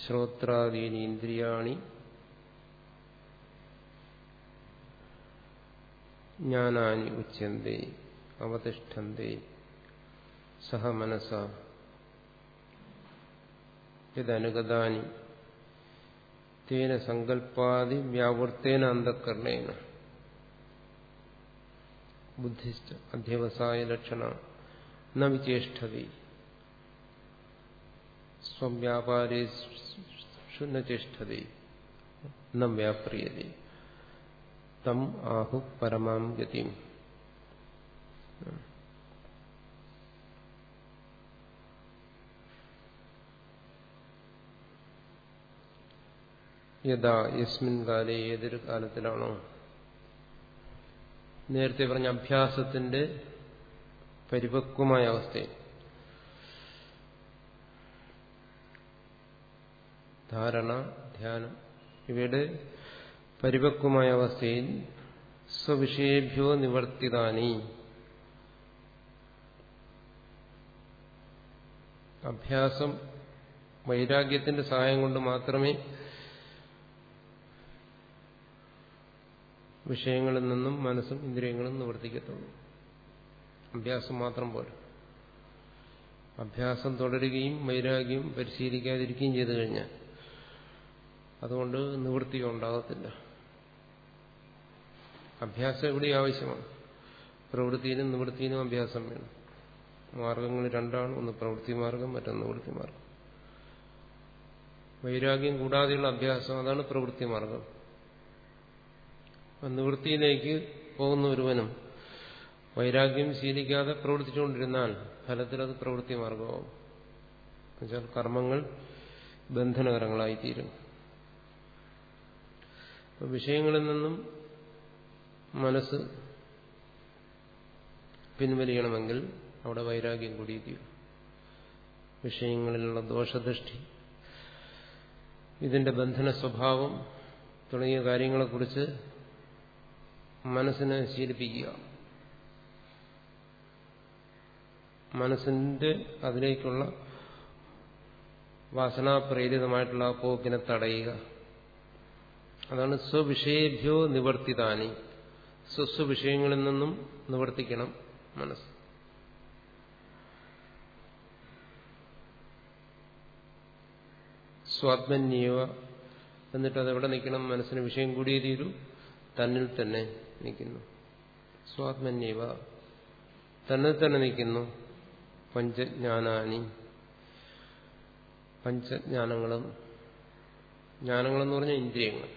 ശ്രോത്രാദീനി ഇന്ദ്രിയാണി ജ്ഞാനാനി ഉച്യന്തെ അവതിഷ്ഠന്തെ സഹ മനസ യദനുഗതാനി തേന സങ്കല്പാദി വ്യാവൃത്തേന അന്ധക്കരണേന ബുദ്ധിസ്ഥ അധ്യവസായ ലക്ഷണ ന വിചേഷ്ടതി സ്വവ്യാപാരേഷു ന ചേഷ്ടതി ന വ്യാപ്രിയതി തം ആഹു പരമാം ഗതി. യഥാ യസ്മിൻ കാലേ ഏതൊരു കാലത്തിലാണോ? നേരത്തെ പറഞ്ഞ അഭ്യാസത്തിന്റെ പരിപക്വമായ അവസ്ഥയിൽ ധാരണ ധ്യാനം. ഇവയുടെ പരിപക്വമായ അവസ്ഥയിൽ സ്വവിഷയേഭ്യോ നിവർത്തിതാനി. അഭ്യാസം വൈരാഗ്യത്തിന്റെ സഹായം കൊണ്ട് മാത്രമേ വിഷയങ്ങളിൽ നിന്നും മനസ്സും ഇന്ദ്രിയങ്ങളും നിവർത്തിക്കത്തുള്ളൂ. അഭ്യാസം മാത്രം പോലെ അഭ്യാസം തുടരുകയും വൈരാഗ്യം പരിശീലിക്കാതിരിക്കുകയും ചെയ്തു കഴിഞ്ഞാൽ അതുകൊണ്ട് നിവൃത്തി ഉണ്ടാകത്തില്ല അഭ്യാസം എവിടെ ആവശ്യമാണ്. പ്രവൃത്തിയിലും നിവൃത്തിയിലും അഭ്യാസം വേണം. മാർഗങ്ങൾ രണ്ടാണ്. ഒന്ന് പ്രവൃത്തി മാർഗം മറ്റൊന്ന് നിവൃത്തി മാർഗം. വൈരാഗ്യം കൂടാതെയുള്ള അഭ്യാസം അതാണ് പ്രവൃത്തി മാർഗം. നിവൃത്തിയിലേക്ക് പോകുന്ന ഒരുവനും വൈരാഗ്യം ശീലിക്കാതെ പ്രവർത്തിച്ചുകൊണ്ടിരുന്നാൽ ഫലത്തിൽ അത് പ്രവൃത്തി മാർഗമാവും. എന്നുവെച്ചാൽ കർമ്മങ്ങൾ ബന്ധനകരങ്ങളായിത്തീരും. വിഷയങ്ങളിൽ നിന്നും മനസ്സ് പിൻവലിയണമെങ്കിൽ അവിടെ വൈരാഗ്യം കൂടിയിരിക്കും. വിഷയങ്ങളിലുള്ള ദോഷദൃഷ്ടി ഇതിന്റെ ബന്ധന സ്വഭാവം തുടങ്ങിയ കാര്യങ്ങളെക്കുറിച്ച് മനസ്സിനെ ശീലിപ്പിക്കുക. മനസ്സിന്റെ അതിലേക്കുള്ള വാസനാപ്രേരിതമായിട്ടുള്ള പോക്കിനെ തടയുക. അതാണ് സ്വവിഷയേഭ്യോ നിവർത്തിതാനി. സ്വസ്വ വിഷയങ്ങളിൽ നിന്നും നിവർത്തിക്കണം മനസ്സ്. സ്വാത്മന്യവ എന്നിട്ട് അതെവിടെ നിൽക്കണം? മനസ്സിന് വിഷയം കൂടിയേ തീരൂ. തന്നിൽ തന്നെ നിൽക്കുന്നു. സ്വാത്മന്യവ. തന്നിൽ തന്നെ നിൽക്കുന്നു. പഞ്ചജ്ഞാനാനി. പഞ്ചജ്ഞാനങ്ങളും ജ്ഞാനങ്ങളെന്ന് പറഞ്ഞാൽ ഇന്ദ്രിയങ്ങൾ.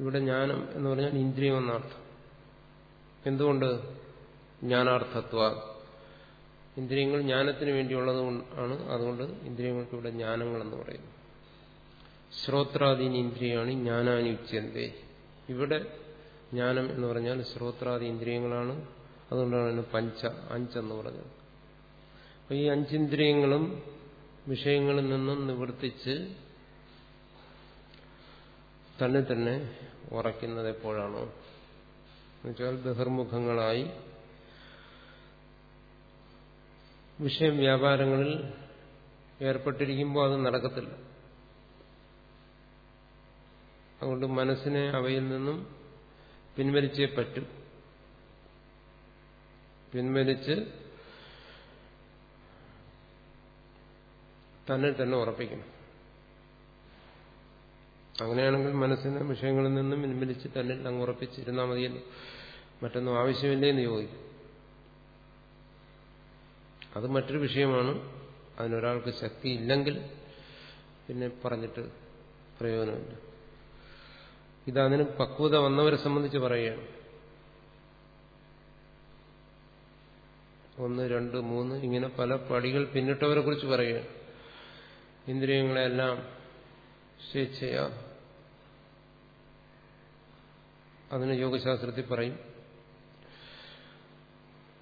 ഇവിടെ ജ്ഞാനം എന്ന് പറഞ്ഞാൽ ഇന്ദ്രിയം എന്നർത്ഥം എന്തുകൊണ്ട് ജ്ഞാനാർത്ഥത്വ? ഇന്ദ്രിയങ്ങൾ ജ്ഞാനത്തിന് വേണ്ടിയുള്ളത് ആണ്. അതുകൊണ്ട് ഇന്ദ്രിയങ്ങൾക്ക് ഇവിടെ ജ്ഞാനങ്ങൾ എന്ന് പറയുന്നു. ശ്രോത്രാദീന ഇന്ദ്രിയാണ് ജ്ഞാനാനി ഇവിടെ ജ്ഞാനം എന്ന് പറഞ്ഞാൽ ശ്രോത്രാദി ഇന്ദ്രിയങ്ങളാണ്. അതുകൊണ്ടാണ് പഞ്ച അഞ്ചെന്ന് പറഞ്ഞത്. അപ്പൊ ഈ അഞ്ചിന്ദ്രിയങ്ങളും വിഷയങ്ങളിൽ നിന്നും നിവർത്തിച്ച് തന്നെ തന്നെ ഉറയ്ക്കുന്നത് എപ്പോഴാണോ? എന്നുവെച്ചാൽ ബഹിർമുഖങ്ങളായി വിഷയം വ്യാപാരങ്ങളിൽ ഏർപ്പെട്ടിരിക്കുമ്പോൾ അത് നടക്കത്തില്ല. അതുകൊണ്ട് മനസ്സിനെ അവയിൽ നിന്നും പിൻവലിച്ചേ പറ്റും. പിൻവലിച്ച് തന്നെ തന്നെ ഉറപ്പിക്കണം. അങ്ങനെയാണെങ്കിൽ മനസ്സിനെ വിഷയങ്ങളിൽ നിന്നും പിൻവലിച്ച് തന്നെ അങ്ങ് ഉറപ്പിച്ചിരുന്നാൽ മതിയല്ലോ. മറ്റൊന്നും ആവശ്യമില്ലേ എന്ന് ചോദിക്കും. അത് മറ്റൊരു വിഷയമാണ്. അതിനൊരാൾക്ക് ശക്തി ഇല്ലെങ്കിൽ പിന്നെ പറഞ്ഞിട്ട് പ്രയോജനമില്ല. ഇതതിന് പക്വത വന്നവരെ സംബന്ധിച്ച് പറയുകയാണ്. ഒന്ന് രണ്ട് മൂന്ന് ഇങ്ങനെ പല പടികൾ പിന്നിട്ടവരെ കുറിച്ച് പറയുകയാണ്. ഇന്ദ്രിയങ്ങളെല്ലാം സ്വേച്ഛയ അതിന് യോഗശാസ്ത്രത്തിൽ പറയും.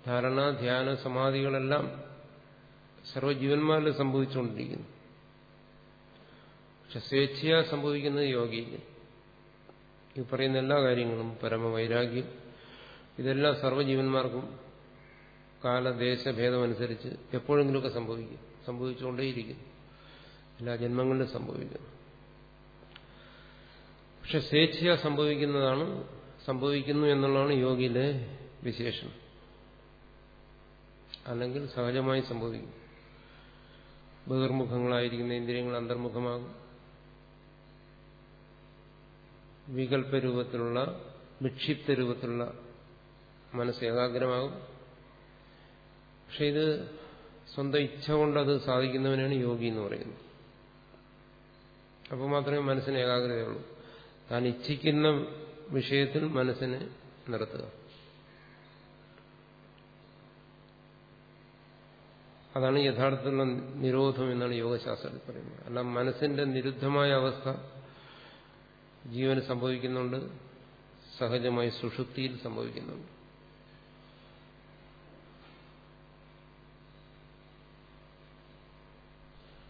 ധാരണ ധ്യാന സമാധികളെല്ലാം സർവജീവന്മാരിൽ സംഭവിച്ചുകൊണ്ടിരിക്കുന്നു. പക്ഷെ സ്വേച്ഛയാ സംഭവിക്കുന്നത് യോഗിയില്ല ഈ പറയുന്ന എല്ലാ കാര്യങ്ങളും പരമവൈരാഗ്യം ഇതെല്ലാം സർവജീവന്മാർക്കും കാലദേശഭേദമനുസരിച്ച് എപ്പോഴെങ്കിലുമൊക്കെ സംഭവിക്കും സംഭവിച്ചുകൊണ്ടേയിരിക്കുന്നു എല്ലാ ജന്മങ്ങളിലും സംഭവിക്കുന്നു. പക്ഷെ സ്വേച്ഛയാ സംഭവിക്കുന്നതാണ് സംഭവിക്കുന്നു എന്നുള്ളതാണ് യോഗിയിലെ വിശേഷം അല്ലെങ്കിൽ സഹജമായി സംഭവിക്കും. ബഹിർമുഖങ്ങളായിരിക്കുന്ന ഇന്ദ്രിയങ്ങൾ അന്തർമുഖമാകും. വികല്പ രൂപത്തിലുള്ള വിക്ഷിപ്ത രൂപത്തിലുള്ള മനസ്സ് ഏകാഗ്രമാകും. പക്ഷെ ഇത് സ്വന്തം ഇച്ഛ കൊണ്ട് അത് സാധിക്കുന്നവനാണ് യോഗി എന്ന് പറയുന്നത്. അപ്പോൾ മാത്രമേ മനസ്സിന് ഏകാഗ്രതയുള്ളൂ. താൻ ഇച്ഛിക്കുന്ന വിഷയത്തിൽ മനസ്സിനെ നിർത്തുക. അതാണ് യഥാർത്ഥത്തിലുള്ള നിരോധം എന്നാണ് യോഗശാസ്ത്രത്തിൽ പറയുന്നത്. അല്ല മനസ്സിന്റെ നിരുദ്ധമായ അവസ്ഥ ജീവന് സംഭവിക്കുന്നുണ്ട് സഹജമായി സുഷുപ്തിയിൽ സംഭവിക്കുന്നുണ്ട്.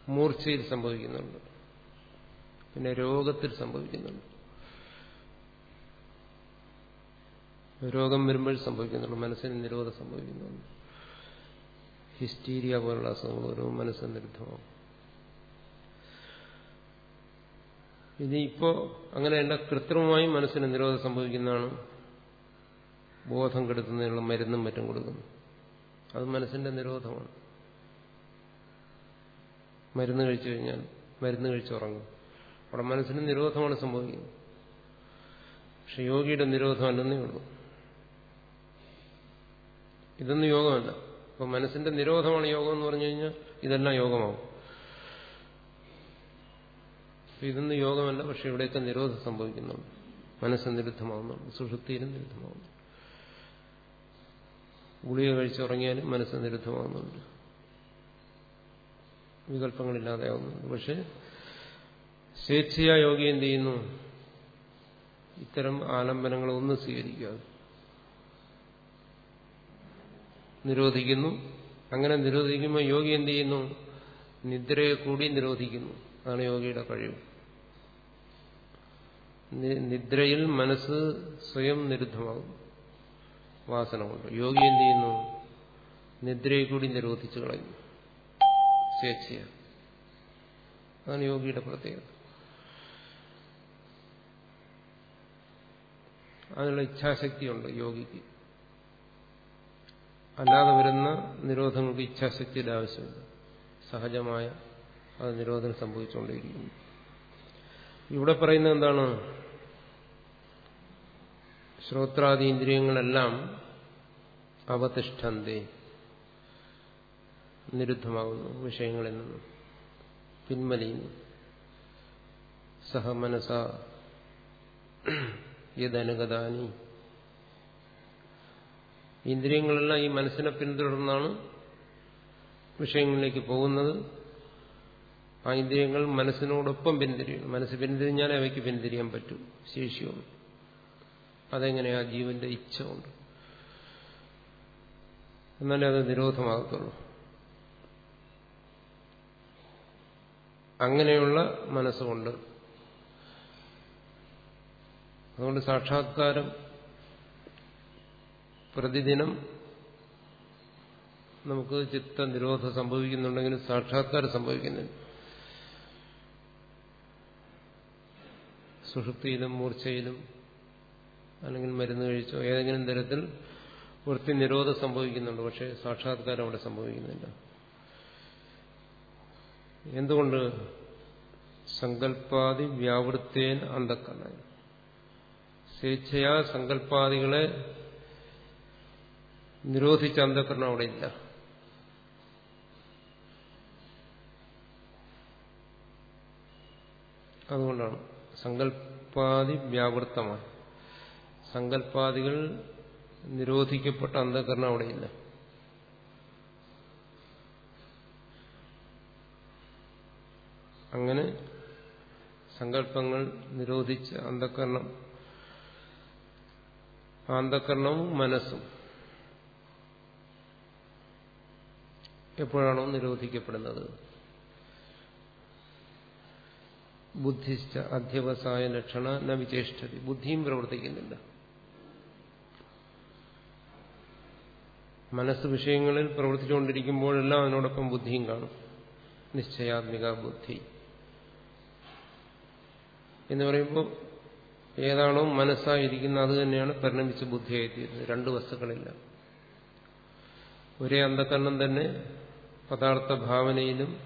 മൂർച്ചയിൽ സംഭവിക്കുന്നുണ്ട്. പിന്നെ രോഗത്തിൽ സംഭവിക്കുന്നുണ്ട്. രോഗം വരുമ്പോൾ സംഭവിക്കുന്നുണ്ട് മനസ്സിന് നിരോധം സംഭവിക്കുന്നുണ്ട്. ഹിസ്റ്റീരിയ പോലുള്ള അസുഖങ്ങൾ ഓരോ മനസ്സ് നിരുദ്ധമാകും. അങ്ങനെ അങ്ങനെയല്ല കൃത്രിമമായി മനസ്സിന് നിരോധം സംഭവിക്കുന്നതാണ്. ബോധം കെടുത്തുന്നതിനുള്ള മരുന്നും മറ്റും കൊടുക്കുന്നു. അത് മനസ്സിന്റെ നിരോധമാണ്. മരുന്ന് കഴിച്ചു കഴിഞ്ഞാൽ മരുന്ന് കഴിച്ചുറങ്ങും അവിടെ മനസ്സിന് നിരോധമാണ് സംഭവിക്കുന്നത്. പക്ഷെ യോഗിയുടെ നിരോധം അല്ലെന്നേ ഉള്ളൂ. ഇതൊന്നും യോഗമല്ല. അപ്പൊ മനസ്സിന്റെ നിരോധമാണ് യോഗം എന്ന് പറഞ്ഞു കഴിഞ്ഞാൽ ഇതെല്ലാം യോഗമാവും. ഇതൊന്നും യോഗമല്ല പക്ഷെ ഇവിടെയൊക്കെ നിരോധം സംഭവിക്കുന്നുണ്ട്. മനസ്സ് നിരുദ്ധമാവുന്നുണ്ട് സുഷുപ്തിയിലും നിരുദ്ധമാവുന്നു ഗുളിക കഴിച്ചുറങ്ങിയാലും മനസ്സ് നിരുദ്ധമാവുന്നുണ്ട്. വികല്പങ്ങളില്ലാതെയാവുന്നുണ്ട് പക്ഷെ സ്വേച്ഛയാ യോഗി എന്ത് ചെയ്യുന്നു? ഇത്തരം ആലംബനങ്ങളൊന്നും സ്വീകരിക്കാതെ നിരോധിക്കുന്നു. അങ്ങനെ നിരോധിക്കുമ്പോൾ യോഗി എന്ത് ചെയ്യുന്നു? നിദ്രയെ കൂടി നിരോധിക്കുന്നു. അതാണ് യോഗിയുടെ കഴിവ്. നിദ്രയിൽ മനസ്സ് സ്വയം നിരുദ്ധമാകും. വാസന കൊണ്ട്. യോഗി എന്ത് ചെയ്യുന്നു? നിദ്രയെ കൂടി നിരോധിച്ചു കളയുന്നു. സ്വേച്ഛയ. അതാണ് യോഗിയുടെ പ്രത്യേകത. അതിനുള്ള ഇച്ഛാശക്തിയുണ്ട് യോഗിക്ക്. അല്ലാതെ വരുന്ന നിരോധങ്ങൾക്ക് ഇച്ഛാശക്തിയുടെ ആവശ്യമില്ല സഹജമായ അത് നിരോധനം സംഭവിച്ചുകൊണ്ടിരിക്കുന്നു ഇവിടെ പറയുന്നത് എന്താണ്? ശ്രോത്രാദി ഇന്ദ്രിയങ്ങളെല്ലാം അവതിഷ്ഠന്തേ നിരുദ്ധമാകുന്നു വിഷയങ്ങളിൽ നിന്നും പിന്മലിയുന്നു സഹ മനസ ഇന്ദ്രിയങ്ങളെല്ലാം ഈ മനസ്സിനെ പിന്തുടർന്നാണ് വിഷയങ്ങളിലേക്ക് പോകുന്നത്. ആ ഇന്ദ്രിയങ്ങൾ മനസ്സിനോടൊപ്പം പിന്തിരിയും മനസ്സ് പിന്തിരിഞ്ഞാലേ അവയ്ക്ക് പിന്തിരിയാൻ പറ്റൂ. ശേഷിയുണ്ട് അതെങ്ങനെയാ ജീവന്റെ ഇച്ഛ കൊണ്ട് എന്നാലേ അത് നിരോധമാകത്തുള്ളൂ. അങ്ങനെയുള്ള മനസ്സുകൊണ്ട്. അതുകൊണ്ട് സാക്ഷാത്കാരം പ്രതിദിനം നമുക്ക് ചിത്ത നിരോധം സംഭവിക്കുന്നുണ്ടെങ്കിലും സാക്ഷാത്കാരം സംഭവിക്കുന്നില്ല സുഷുപ്തിയിലും മൂർച്ചയിലും അല്ലെങ്കിൽ മരുന്ന് കഴിച്ചോ ഏതെങ്കിലും തരത്തിൽ വൃത്തി നിരോധം സംഭവിക്കുന്നുണ്ട്. പക്ഷെ സാക്ഷാത്കാരം അവിടെ സംഭവിക്കുന്നില്ല. എന്തുകൊണ്ട് സങ്കല്പാദി വ്യാവൃത്തേൻ അന്തക്കണ്ണ സ്വേച്ഛയാ സങ്കല്പാദികളെ നിരോധിച്ച അന്ധകരണം അവിടെ ഇല്ല. അതുകൊണ്ടാണ് സങ്കല്പാദി വ്യാവൃത്തമാണ്. സങ്കല്പാദികൾ നിരോധിക്കപ്പെട്ട അന്ധകരണം അവിടെയില്ല അങ്ങനെ സങ്കല്പങ്ങൾ നിരോധിച്ച അന്ധകരണം അന്ധകരണവും മനസ്സും. എപ്പോഴാണോ നിരോധിക്കപ്പെടുന്നത്. ബുദ്ധിശ്ച അധ്യവസായ ലക്ഷണ ന വിചേഷ്ടതി ബുദ്ധിയും പ്രവർത്തിക്കുന്നില്ല. മനസ്സ് വിഷയങ്ങളിൽ പ്രവർത്തിച്ചുകൊണ്ടിരിക്കുമ്പോഴെല്ലാം അതിനോടൊപ്പം ബുദ്ധിയും കാണും. നിശ്ചയാത്മിക ബുദ്ധി. എന്ന് പറയുമ്പോൾ ഏതാണോ മനസ്സായിരിക്കുന്ന അത് തന്നെയാണ് പരിണമിച്ച് ബുദ്ധിയായിത്തീരുന്നത്. രണ്ട് വസ്തുക്കളില്ല. ഒരേ അന്ധകരണം തന്നെ പദാർത്ഥ ഭാവനയിലും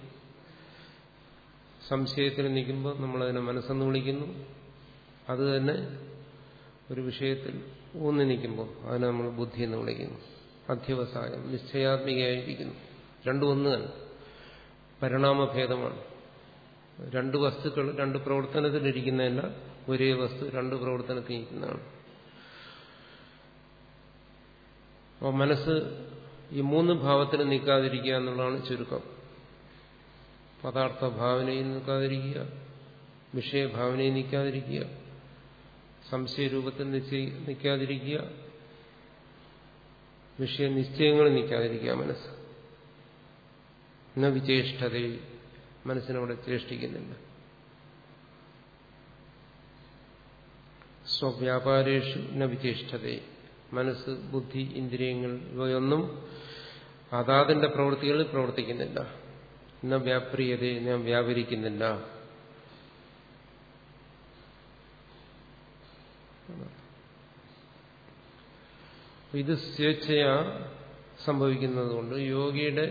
സംശയത്തിൽ നിൽക്കുമ്പോൾ നമ്മളതിനെ മനസ്സെന്ന് വിളിക്കുന്നു. അത് തന്നെ ഒരു വിഷയത്തിൽ ഊന്നി നിൽക്കുമ്പോൾ അതിനെ നമ്മൾ ബുദ്ധി എന്ന് വിളിക്കുന്നു. അധ്യവസായം നിശ്ചയാത്മികയായിരിക്കുന്നു. രണ്ടും ഒന്ന് തന്നെ പരിണാമഭേദമാണ്. രണ്ട് വസ്തുക്കൾ രണ്ട് പ്രവർത്തനത്തിലിരിക്കുന്നതല്ല ഒരേ വസ്തു രണ്ട് പ്രവർത്തനത്തിൽ ഇരിക്കുന്നതാണ്. അപ്പോൾ മനസ്സ് ഈ മൂന്ന് ഭാവത്തിന് നിൽക്കാതിരിക്കുക എന്നുള്ളതാണ് ചുരുക്കം. പദാർത്ഥ ഭാവനയിൽ നിൽക്കാതിരിക്കുക വിഷയഭാവനയിൽ നിൽക്കാതിരിക്കുക സംശയരൂപത്തിൽ നിൽക്കാതിരിക്കുക വിഷയ നിശ്ചയങ്ങളിൽ നിൽക്കാതിരിക്കുക മനസ്സ്. എന്ന മനസ്സിനവിടെ ചേഷ്ടിക്കുന്നില്ല സ്വവ്യാപാരേഷു ന വിചേഷ്ടത മനസ്സ് ബുദ്ധി ഇന്ദ്രിയങ്ങൾ ഇവയൊന്നും അതാതിന്റെ പ്രവൃത്തികളിൽ പ്രവർത്തിക്കുന്നില്ല. എന്ന വ്യാപ്രിയത ഞാൻ വ്യാപരിക്കുന്നില്ല. ഇത് സ്വേച്ഛയാ സംഭവിക്കുന്നതുകൊണ്ട് യോഗിയുടെ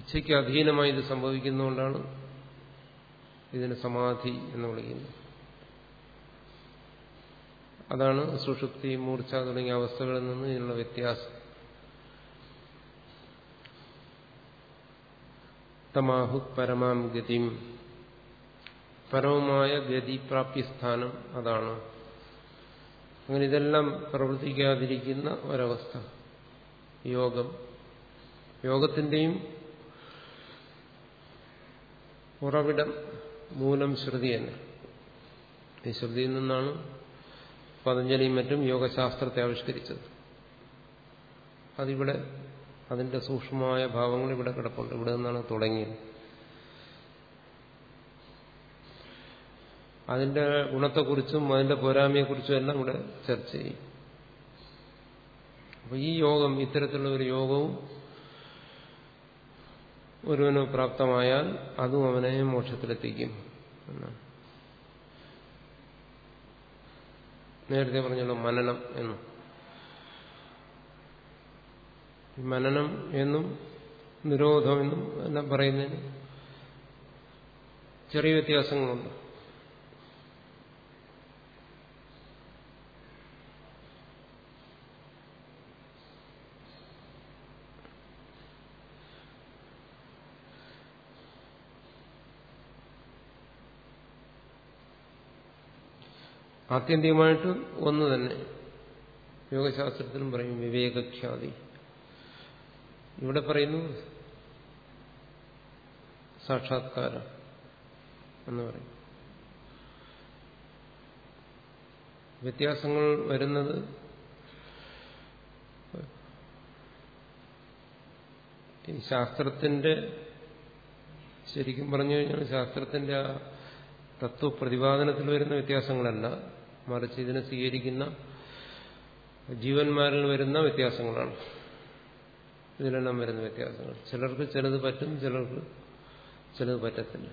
ഇച്ഛയ്ക്ക് അധീനമായി ഇത് സംഭവിക്കുന്നതുകൊണ്ടാണ് ഇതിന് സമാധി എന്ന് വിളിക്കുന്നത്. അതാണ് സുഷുപ്തി മൂർച്ച തുടങ്ങിയ അവസ്ഥകളിൽ നിന്ന് ഇതിനുള്ള വ്യത്യാസം. തമാഹു പരമാം ഗതിം. പരമമായ ഗതി പ്രാപ്യസ്ഥാനം അതാണ്. അങ്ങനെ ഇതെല്ലാം പ്രവർത്തിക്കാതിരിക്കുന്ന ഒരവസ്ഥ. യോഗം. യോഗത്തിന്റെയും ഉറവിടം മൂലം ശ്രുതി തന്നെ. ഈ ശ്രുതിയിൽ നിന്നാണ് പതഞ്ജലിയും മറ്റും യോഗശാസ്ത്രത്തെ ആവിഷ്കരിച്ചത്. അതിവിടെ അതിന്റെ സൂക്ഷ്മമായ ഭാവങ്ങൾ ഇവിടെ കിടപ്പുണ്ട്. ഇവിടെ നിന്നാണ് തുടങ്ങിയത്. അതിന്റെ ഗുണത്തെക്കുറിച്ചും അതിന്റെ പോരായ്മയെക്കുറിച്ചും എല്ലാം ഇവിടെ ചർച്ച ചെയ്യും. അപ്പൊ ഈ യോഗം ഇത്തരത്തിലുള്ള ഒരു യോഗവും ഒരുവന് പ്രാപ്തമായാൽ അതും അവനെ മോക്ഷത്തിലെത്തിക്കും എന്നാണ്. നേരത്തെ പറഞ്ഞല്ലോ മനനം എന്നും. മനനം എന്നും നിരോധം എന്നും എല്ലാം പറയുന്നതിന് ചെറിയ വ്യത്യാസങ്ങളുണ്ട്. ആത്യന്തികമായിട്ട് ഒന്ന് തന്നെ യോഗശാസ്ത്രത്തിലും പറയും വിവേകഖ്യാതി. ഇവിടെ പറയുന്നു സാക്ഷാത്കാരം എന്ന് പറയും. വ്യത്യാസങ്ങൾ വരുന്നത് ഈ ശാസ്ത്രത്തിന്റെ ശരിക്കും പറഞ്ഞു കഴിഞ്ഞാൽ ശാസ്ത്രത്തിന്റെ ആ തത്വപ്രതിപാദനത്തിൽ വരുന്ന വ്യത്യാസങ്ങളല്ല. മറിച്ച് ഇതിനെ സ്വീകരിക്കുന്ന ജീവന്മാരിൽ വരുന്ന വ്യത്യാസങ്ങളാണ്. ഇതിലെല്ലാം വരുന്ന വ്യത്യാസങ്ങൾ. ചിലർക്ക് ചിലത് പറ്റും ചിലർക്ക് ചിലത് പറ്റത്തില്ല.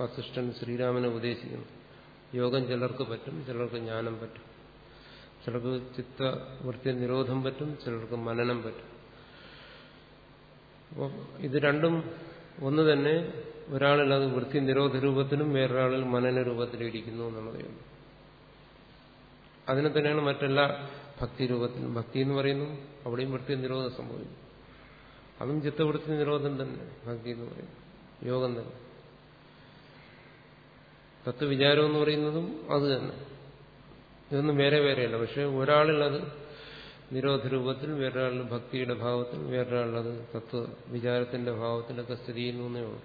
വസിഷ്ഠൻ ശ്രീരാമനെ ഉപദേശിക്കുന്നു. യോഗം ചിലർക്ക് പറ്റും ചിലർക്ക് ജ്ഞാനം പറ്റും. ചിലർക്ക് ചിത്തവൃത്തി നിരോധം പറ്റും ചിലർക്ക് മനനം പറ്റും. ഇത് രണ്ടും ഒന്ന് തന്നെ ഒരാളിൽ അത് വൃത്തി നിരോധ രൂപത്തിലും വേറൊരാളിൽ മനന രൂപത്തിലും ഇരിക്കുന്നു ഉള്ളൂ അതിനെ തന്നെയാണ് മറ്റെല്ലാ ഭക്തി രൂപത്തിലും ഭക്തി എന്ന് പറയുന്നു അവിടെയും വൃത്തി നിരോധം സംഭവിക്കും അതും ചിത്തവൃത്തി നിരോധം തന്നെ ഭക്തി എന്ന് പറയുന്നു യോഗം തന്നെ. തത്വവിചാരം എന്ന് പറയുന്നതും അത് തന്നെ. ഇതൊന്നും വേറെ വേറെയല്ല പക്ഷെ ഒരാളിൽ അത് നിരോധ രൂപത്തിൽ വേറൊരാളിൽ ഭക്തിയുടെ ഭാവത്തിൽ വേറൊരാളിൽ അത് തത്വ വിചാരത്തിന്റെ ഭാവത്തിലൊക്കെ സ്ഥിതി ചെയ്യുന്നു എന്നേ ഉള്ളൂ.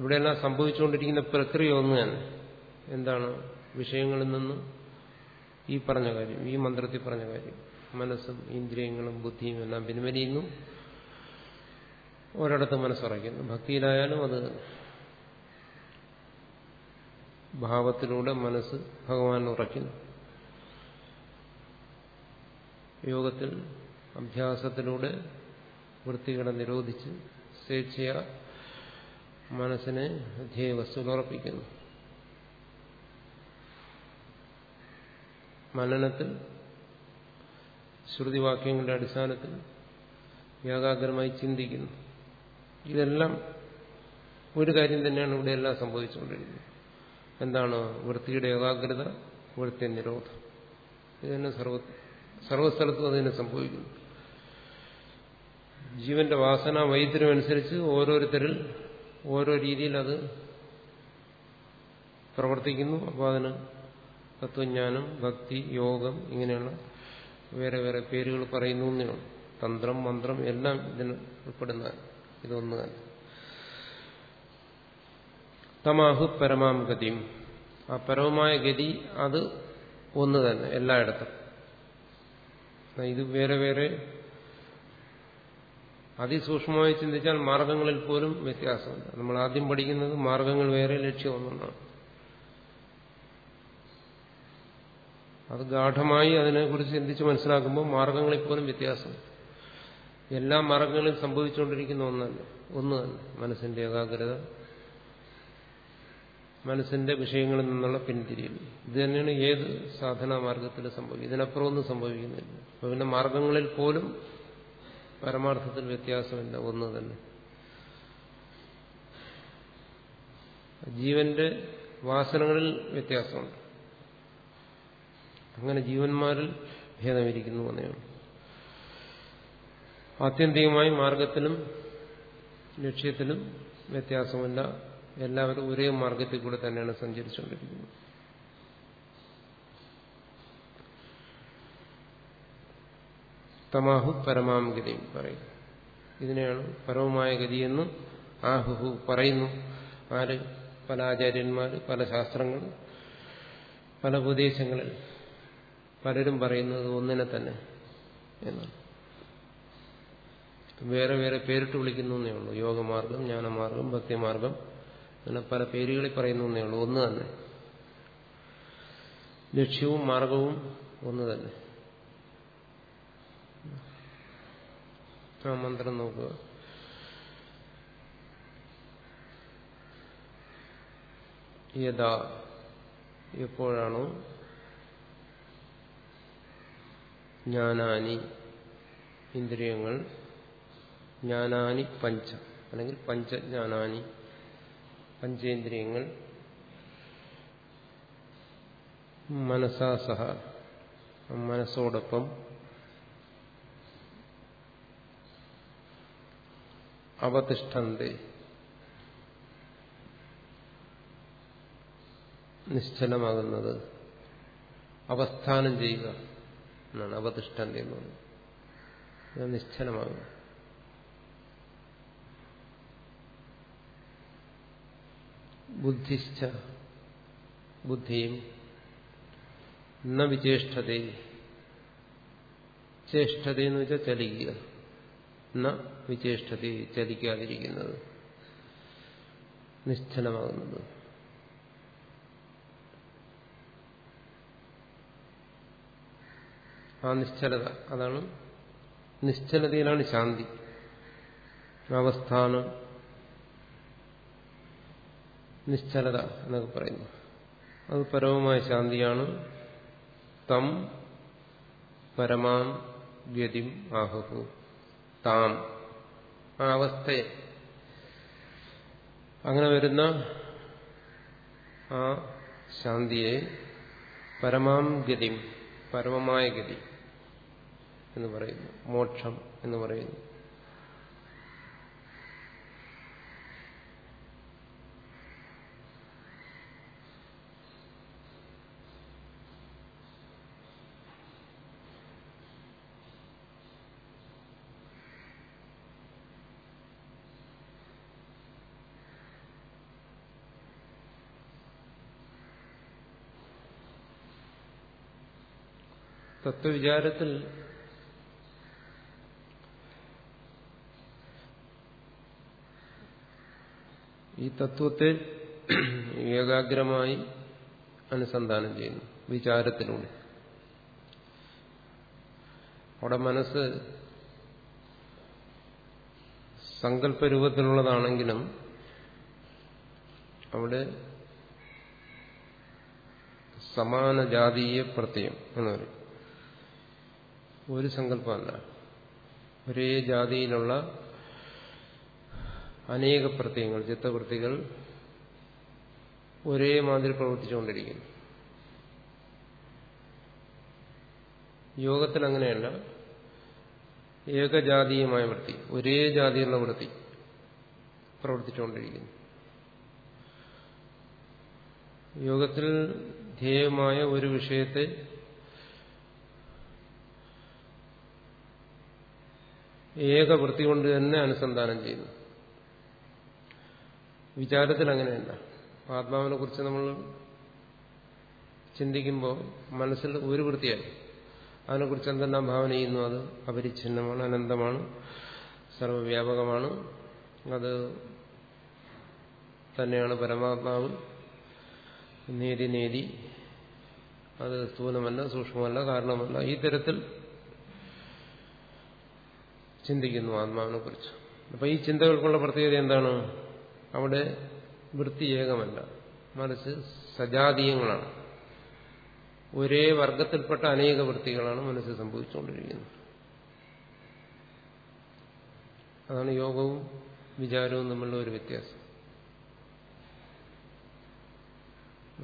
ഇവിടെയെല്ലാം സംഭവിച്ചുകൊണ്ടിരിക്കുന്ന പ്രക്രിയ ഒന്ന് തന്നെ. എന്താണ് വിഷയങ്ങളിൽ നിന്ന് ഈ പറഞ്ഞ കാര്യം ഈ മന്ത്രത്തിൽ പറഞ്ഞ കാര്യം. മനസ്സും ഇന്ദ്രിയങ്ങളും ബുദ്ധിയും എല്ലാം പിൻവലിയുന്നു. ഒരിടത്ത് മനസ്സുറയ്ക്കുന്നു. ഭക്തിയിലായാലും അത് ഭാവത്തിലൂടെ മനസ്സ് ഭഗവാൻ ഉറയ്ക്കുന്നു. യോഗത്തിൽ അഭ്യാസത്തിലൂടെ വൃത്തികളെ നിരോധിച്ച് സ്വേച്ഛയ മനസ്സിനെ ധ്യേയവസ്തുവിലുറപ്പിക്കുന്നു മനനത്തിൽ ശ്രുതിവാക്യങ്ങളുടെ അടിസ്ഥാനത്തിൽ ഏകാഗ്രമായി ചിന്തിക്കുന്നു. ഇതെല്ലാം ഒരു കാര്യം തന്നെയാണ് ഇവിടെ എല്ലാം സംഭവിച്ചുകൊണ്ടിരിക്കുന്നത്. എന്താണ്? വൃത്തിയുടെ ഏകാഗ്രത വൃത്തി നിരോധം. ഇത് തന്നെ സർവ സർവസ്ഥലത്തും അതിനെ സംഭവിക്കുന്നു. ജീവന്റെ വാസന വൈദ്യം അനുസരിച്ച് ഓരോരുത്തരിൽ ഓരോ രീതിയിൽ അത് പ്രവർത്തിക്കുന്നു. അപ്പോൾ അതിന് തത്വജ്ഞാനം ഭക്തി യോഗം ഇങ്ങനെയുള്ള വേറെ വേറെ പേരുകൾ പറയുന്നു എന്നാണ് തന്ത്രം മന്ത്രം എല്ലാം ഇതിന് ഉൾപ്പെടുന്ന ഇതൊന്നു തന്നെ. തമാഹു പരമാം ഗതിയും ആ പരമമായ ഗതി അത് ഒന്ന് തന്നെ എല്ലായിടത്തും. ഇത് വേറെ വേറെ അതിസൂക്ഷ്മമായി ചിന്തിച്ചാൽ മാർഗങ്ങളിൽ പോലും വ്യത്യാസമുണ്ട് നമ്മൾ ആദ്യം പഠിക്കുന്നത് മാർഗങ്ങൾ വേറെ ലക്ഷ്യം ഒന്നാണ് അത് ഗാഠമായി അതിനെക്കുറിച്ച് ചിന്തിച്ച് മനസ്സിലാക്കുമ്പോൾ മാർഗങ്ങളിൽ പോലും വ്യത്യാസം. എല്ലാ മാർഗങ്ങളിലും സംഭവിച്ചുകൊണ്ടിരിക്കുന്ന ഒന്നല്ല ഒന്ന് തന്നെ മനസ്സിന്റെ ഏകാഗ്രത മനസ്സിന്റെ വിഷയങ്ങളിൽ നിന്നുള്ള പിന്തിരിയൽ ഇത് തന്നെയാണ് ഏത് സാധനാ മാർഗത്തിൽ സംഭവിക്കുന്നത്. ഇതിനപ്പുറം ഒന്നും സംഭവിക്കുന്നില്ല. അപ്പൊ പിന്നെ മാർഗങ്ങളിൽ പോലും പരമാർത്ഥത്തിൽ വ്യത്യാസമില്ല. ഒന്ന് തന്നെ. ജീവന്റെ വാസനകളിൽ വ്യത്യാസമുണ്ട്. അങ്ങനെ ജീവന്മാരിൽ ഭേദമിരിക്കുന്നു എന്നേയുള്ളൂ ആത്യന്തികമായി മാർഗത്തിലും ലക്ഷ്യത്തിലും വ്യത്യാസമില്ല. എല്ലാവരും ഒരേ മാർഗത്തിൽ കൂടെ തന്നെയാണ് സഞ്ചരിച്ചുകൊണ്ടിരിക്കുന്നത്. തമാഹു പരമാം ഗതിയും പറയും ഇതിനെയാണ് പരമമായ ഗതിയെന്ന് ആഹുഹു പറയുന്നു. ആര്? പല ആചാര്യന്മാർ പല ശാസ്ത്രങ്ങൾ പല ഉപദേശങ്ങളിൽ പലരും പറയുന്നത് ഒന്നിനെ തന്നെ എന്നാണ്. വേറെ വേറെ പേരിട്ട് വിളിക്കുന്നു എന്നേ ഉള്ളൂ. യോഗമാർഗം ജ്ഞാനമാർഗം ഭക്തിമാർഗം അങ്ങനെ പല പേരുകളിൽ പറയുന്നു എന്നേ ഉള്ളൂ. ഒന്ന് തന്നെ. ലക്ഷ്യവും മാർഗവും ഒന്ന് തന്നെ. ആ മന്ത്രം നോക്കുക. യഥാ എപ്പോഴാണോ ജ്ഞാനാനി ഇന്ദ്രിയങ്ങൾ ജ്ഞാനാനി പഞ്ച അല്ലെങ്കിൽ പഞ്ചജ്ഞാനാനി പഞ്ചേന്ദ്രിയങ്ങൾ മനസാസഹ മനസ്സോടൊപ്പം അവതിഷ്ഠന്തി. നിശ്ചലമാകുന്നത് അവസ്ഥാനം ചെയ്യുക എന്നാണ് അവതിഷ്ഠന്തി എന്ന് പറയുന്നത്. നിശ്ചലമാകുക ബുദ്ധിശ്ച ബുദ്ധിയും ന വിചേഷ്ടതയും. ചേഷ്ടതയെന്ന് വെച്ചാൽ ചലിക്കുക. വിചേഷ്ടത ചലിക്കാതിരിക്കുന്നത് നിശ്ചലമാകുന്നത്. ആ നിശ്ചലത അതാണ് നിശ്ചലതയിലാണ് ശാന്തി. അവസ്ഥാനം നിശ്ചലത എന്നൊക്കെ പറയുന്നു. അത് പരമമായ ശാന്തിയാണ്. തം പരമാം ഗതിം ആഹു താം. ആ അവസ്ഥയെ. അങ്ങനെ വരുന്ന ആ ശാന്തിയെ പരമാം ഗതി പരമമായ ഗതി എന്ന് പറയുന്നു. മോക്ഷം എന്ന് പറയുന്നു. തത്വവിചാരത്തിൽ ഈ തത്വത്തെ ഏകാഗ്രമായി അനുസന്ധാനം ചെയ്യുന്നു വിചാരത്തിലൂടെ. അവിടെ മനസ്സ് സങ്കല്പരൂപത്തിലുള്ളതാണെങ്കിലും അവിടെ സമാന ജാതീയ പ്രത്യയം എന്ന് പറയും. ഒരു സങ്കല്പമല്ല. ഒരേ ജാതിയിലുള്ള അനേക പ്രത്യയങ്ങൾ ചിത്തവൃത്തികൾ ഒരേ മാതിരി പ്രവർത്തിച്ചുകൊണ്ടിരിക്കുന്നു. യോഗത്തിൽ അങ്ങനെയല്ല. ഏകജാതീയമായ വൃത്തി ഒരേ ജാതിയുള്ള വൃത്തി പ്രവർത്തിച്ചുകൊണ്ടിരിക്കുന്നു. യോഗത്തിൽ ധ്യേയമായ ഒരു വിഷയത്തെ ഏകവൃത്തി കൊണ്ട് തന്നെ അനുസന്ധാനം ചെയ്യുന്നു. വിചാരത്തിൽ അങ്ങനെയല്ല. ആത്മാവിനെ കുറിച്ച് നമ്മൾ ചിന്തിക്കുമ്പോൾ മനസ്സിൽ ഒരു വൃത്തിയായി. അതിനെക്കുറിച്ച് എന്തെല്ലാം ഭാവന ചെയ്യുന്നു അത് അപരിച്ഛിന്നമാണ് അനന്തമാണ് സർവവ്യാപകമാണ്. അത് തന്നെയാണ് പരമാത്മാവ്. നേതി നേതി. അത് സ്ഥൂലമല്ല സൂക്ഷ്മമല്ല കാരണമല്ല. ഈ തരത്തിൽ ചിന്തിക്കുന്നു ആത്മാവിനെ കുറിച്ച് അപ്പൊ ഈ ചിന്തകൾക്കുള്ള പ്രത്യേകത എന്താണ്? അവിടെ വൃത്തി ഏകമല്ല. മറിച്ച് സജാതീയങ്ങളാണ്. ഒരേ വർഗത്തിൽപ്പെട്ട അനേക വൃത്തികളാണ് മനസ്സിൽ സംഭവിച്ചുകൊണ്ടിരിക്കുന്നത്. അതാണ് യോഗവും വിചാരവും തമ്മിലുള്ള ഒരു വ്യത്യാസം.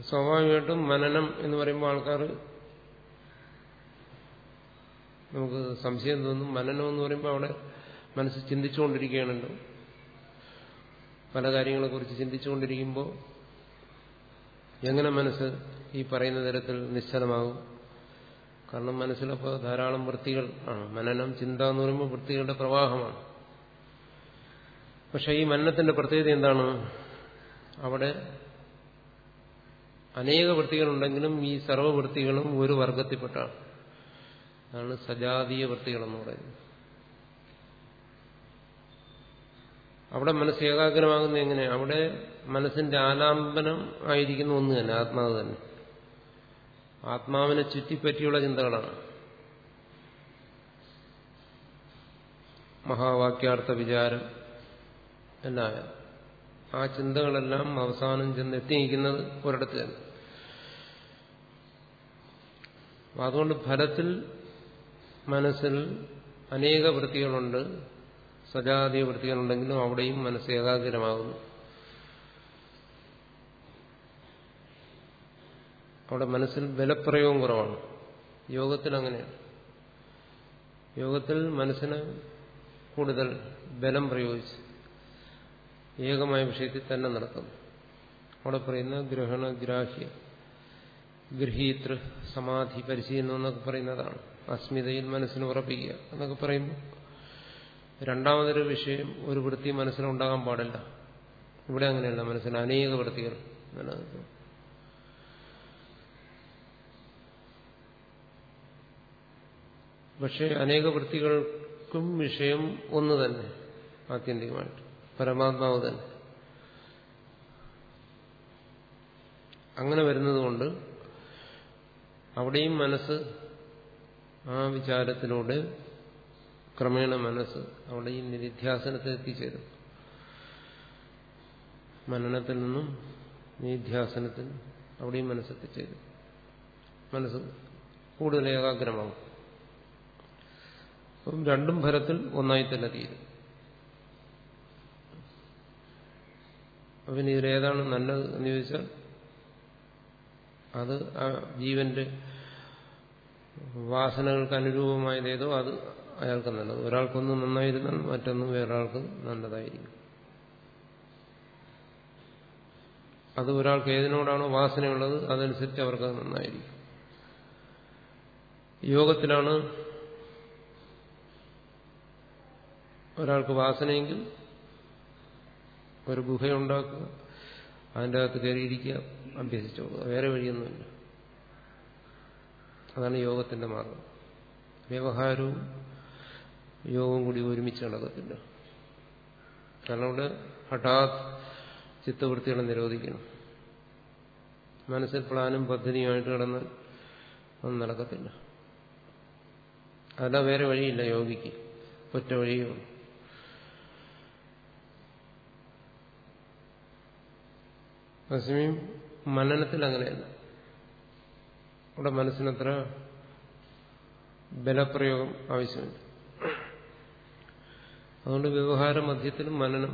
സ്വാഭാവികമായിട്ടും മനനം എന്ന് പറയുമ്പോൾ ആൾക്കാർ നമുക്ക് സംശയം തോന്നും മനനം എന്ന് പറയുമ്പോൾ അവിടെ മനസ്സ് ചിന്തിച്ചുകൊണ്ടിരിക്കുകയാണല്ലോ. പല കാര്യങ്ങളെക്കുറിച്ച് ചിന്തിച്ചുകൊണ്ടിരിക്കുമ്പോൾ എങ്ങനെ മനസ്സ് ഈ പറയുന്ന തരത്തിൽ നിശ്ചലമാകും? കാരണം മനസ്സിലപ്പോൾ ധാരാളം വൃത്തികൾ ആണ്. മനനം ചിന്ത എന്ന് പറയുമ്പോൾ വൃത്തികളുടെ പ്രവാഹമാണ്. പക്ഷെ ഈ മനനത്തിന്റെ പ്രത്യേകത എന്താണ്? അവിടെ അനേക വൃത്തികളുണ്ടെങ്കിലും ഈ സർവവൃത്തികളും ഒരു വർഗത്തിൽപ്പെട്ടാണ്. അതാണ് സജാതീയ വൃത്തികളെന്ന് പറയുന്നത്. അവിടെ മനസ്സ് ഏകാഗ്രമാകുന്ന എങ്ങനെ? അവിടെ മനസ്സിന്റെ ആലാംബനം ആയിരിക്കുന്ന ഒന്ന് തന്നെ ആത്മാവ് തന്നെ. ആത്മാവിനെ ചുറ്റിപ്പറ്റിയുള്ള ചിന്തകളാണ്. മഹാവാക്യാർത്ഥ വിചാരം എന്നായ ആ ചിന്തകളെല്ലാം അവസാനം ചെന്ന് എത്തിയിരിക്കുന്നത് ഒരിടത്ത് തന്നെ. അതുകൊണ്ട് ഫലത്തിൽ മനസ്സിൽ അനേക വൃത്തികളുണ്ട്. സജാതീയ വൃത്തികളുണ്ടെങ്കിലും അവിടെയും മനസ്സ് ഏകാഗ്രമാകുന്നു. അവിടെ മനസ്സിൽ ബലപ്രയോഗം കുറവാണ്. യോഗത്തിൽ അങ്ങനെയാണ്. യോഗത്തിൽ മനസ്സിന് കൂടുതൽ ബലം പ്രയോഗിച്ച് ഏകമായ വിഷയത്തിൽ തന്നെ നടക്കുന്നു അവിടെ പറയുന്ന ഗ്രഹണ ഗ്രാഹ്യ ഗൃഹീതൃ സമാധി പരിശീലനം എന്നൊക്കെ പറയുന്നതാണ്. അസ്മിതയിൽ മനസ്സിന് ഉറപ്പിക്കുക എന്നൊക്കെ പറയുമ്പോൾ രണ്ടാമതൊരു വിഷയം ഒരു വൃത്തി മനസ്സിലുണ്ടാകാൻ പാടില്ല. ഇവിടെ അങ്ങനെയല്ല മനസ്സിന് അനേക വൃത്തികൾ പക്ഷേ അനേക വൃത്തികൾക്കും വിഷയം ഒന്ന് തന്നെ ആത്യന്തികമായിട്ട്. പരമാത്മാവ് തന്നെ. അങ്ങനെ വരുന്നതുകൊണ്ട് അവിടെയും മനസ്സ് ആ വിചാരത്തിലൂടെ ക്രമേണ മനസ്സ് അവിടെ ഈ നിരിധ്യാസനത്തിൽ എത്തിച്ചേരും. മനനത്തിൽ നിന്നും നിധ്യാസനത്തിൽ അവിടെയും മനസ്സെത്തിച്ചേരും. മനസ്സ് കൂടുതൽ ഏകാഗ്രമാകും അപ്പം രണ്ടും ഫലത്തിൽ ഒന്നായി തന്നെ തീരും. അപ്പം ഇതിലേതാണ് നല്ലത് എന്ന് ചോദിച്ചാൽ അത് ആ ജീവന്റെ വാസനകൾക്ക് അനുരൂപമായതേതോ അത് അയാൾക്ക് നല്ലത്. ഒരാൾക്കൊന്ന് നന്നായിരുന്നാൽ മറ്റൊന്ന് വേറൊരാൾക്ക് നല്ലതായിരിക്കും. അത് ഒരാൾക്ക് ഏതിനോടാണോ വാസനയുള്ളത് അതനുസരിച്ച് അവർക്ക് നന്നായിരിക്കും. യോഗത്തിലാണ് ഒരാൾക്ക് വാസനയെങ്കിൽ ഒരു ഗുഹയുണ്ടാക്കുക അതിന്റെ അകത്ത് കയറിയിരിക്കുക അഭ്യസിച്ചോളുക വേറെ വഴിയൊന്നുമില്ല. അതാണ് യോഗത്തിന്റെ മാർഗം. വ്യവഹാരവും യോഗവും കൂടി ഒരുമിച്ച് നടക്കത്തില്ല. കാരണം ഇവിടെ ഹഠാത് ചിത്തവൃത്തികളെ നിരോധിക്കണം. മനസ്സിൽ പ്ലാനും പദ്ധതിയുമായിട്ട് കിടന്ന് ഒന്നും നടക്കത്തില്ല. അതല്ല വേറെ വഴിയില്ല യോഗിക്ക്. ഒറ്റ വഴിയുള്ളൂ അതേസമയം മനനത്തിൽ അങ്ങനെയല്ല. അവിടെ മനസ്സിനത്ര ബലപ്രയോഗം ആവശ്യമുണ്ട്. അതുകൊണ്ട് വ്യവഹാര മധ്യത്തിലും മനനം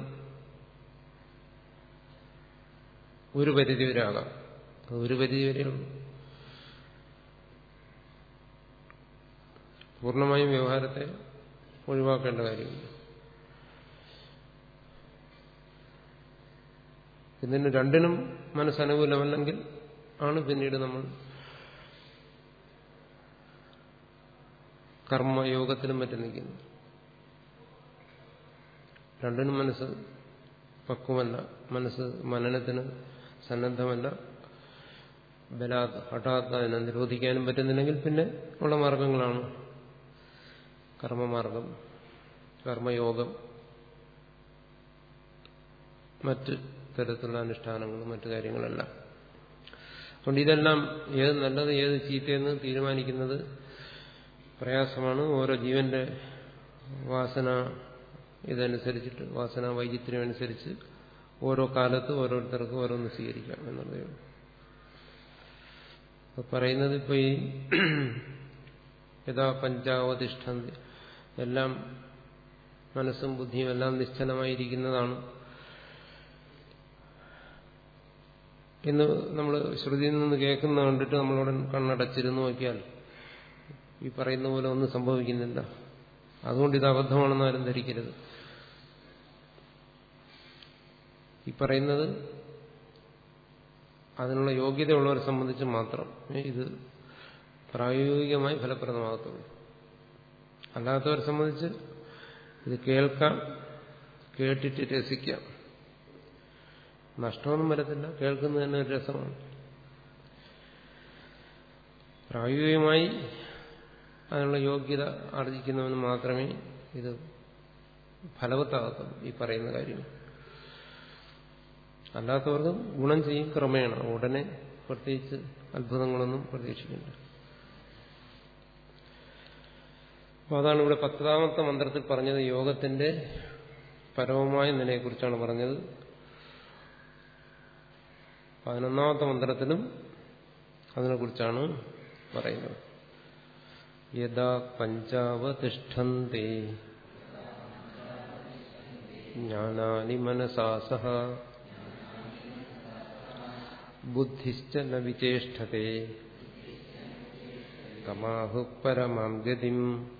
ഒരു പരിധി വരെ ആകാം അത് ഒരു പരിധി വരെയുള്ളൂ പൂർണമായും വ്യവഹാരത്തെ ഒഴിവാക്കേണ്ട കാര്യമില്ല. ഇതിന് രണ്ടിനും മനസ്സനുകൂലമല്ലെങ്കിൽ ആണ് പിന്നീട് നമ്മൾ കർമ്മയോഗത്തിലും മറ്റും നിൽക്കുന്നു. രണ്ടിനും മനസ്സ് പക്വമല്ല. മനസ്സ് മനനത്തിന് സന്നദ്ധമല്ല. ബലാത് ഹഠാത്ത അതിനെ നിരോധിക്കാനും പറ്റുന്നില്ലെങ്കിൽ പിന്നെ ഉള്ള മാർഗങ്ങളാണ് കർമ്മമാർഗം കർമ്മയോഗം മറ്റ് തരത്തിലുള്ള അനുഷ്ഠാനങ്ങളും മറ്റു കാര്യങ്ങളെല്ലാം. അതുകൊണ്ട് ഇതെല്ലാം ഏത് നല്ലത് ഏത് ചീത്തയെന്ന് തീരുമാനിക്കുന്നത് പ്രയാസമാണ് ഓരോ ജീവന്റെ വാസന ഇതനുസരിച്ചിട്ട് വാസന വൈചിത്യം അനുസരിച്ച് ഓരോ കാലത്ത് ഓരോരുത്തർക്കും ഓരോന്ന് സ്വീകരിക്കാം എന്നുള്ളതേ ഉള്ളൂ. പറയുന്നത് ഇപ്പൊ ഈ യഥാ പഞ്ചാവതിഷ്ഠാന്തി എല്ലാം മനസ്സും ബുദ്ധിയും എല്ലാം നിശ്ചലമായിരിക്കുന്നതാണ് എന്ന് നമ്മൾ ശ്രുതിയിൽ നിന്ന് കേൾക്കുന്ന കണ്ടിട്ട് നമ്മളോട് കണ്ണടച്ചിരുന്ന് നോക്കിയാൽ ഈ പറയുന്ന പോലെ ഒന്നും സംഭവിക്കുന്നില്ല. അതുകൊണ്ട് ഇത് അബദ്ധമാണെന്ന് ആരും ധരിക്കരുത്. ഈ പറയുന്നത് അതിനുള്ള യോഗ്യതയുള്ളവരെ സംബന്ധിച്ച് മാത്രം ഇത് പ്രായോഗികമായി ഫലപ്രദമാകത്തുള്ളൂ. അല്ലാത്തവരെ സംബന്ധിച്ച് ഇത് കേൾക്കാം കേട്ടിട്ട് രസിക്കാം. നഷ്ടമൊന്നും വരത്തില്ല. കേൾക്കുന്നത് തന്നെ ഒരു രസമാണ്. പ്രായോഗികമായി അതിനുള്ള യോഗ്യത ആർജിക്കുന്നവന് മാത്രമേ ഇത് ഫലവത്താകത്തുള്ളൂ ഈ പറയുന്ന കാര്യം. അല്ലാത്തവർക്ക് ഗുണം ചെയ്യും ക്രമേണ. ഉടനെ പ്രത്യേകിച്ച് അത്ഭുതങ്ങളൊന്നും പ്രതീക്ഷിക്കില്ല അപ്പോൾ അതാണ് ഇവിടെ പത്താമത്തെ മന്ത്രത്തിൽ പറഞ്ഞത് യോഗത്തിന്റെ പരമമായ നിലയെക്കുറിച്ചാണ് പറഞ്ഞത്. പതിനൊന്നാമത്തെ മന്ത്രത്തിലും അതിനെക്കുറിച്ചാണ് പറയുന്നത്. യഥാ പഞ്ചാവതിഷ്ഠന്തേ. ജ്ഞാനാനി മനസാസഹ ബുദ്ധിശ്ച ന വിചേഷ്ടത്തെ തമാഹു പരമാം ഗതിം.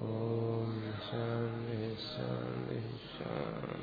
ഓം ശാന്തി ശാന്തി ശാന്തി.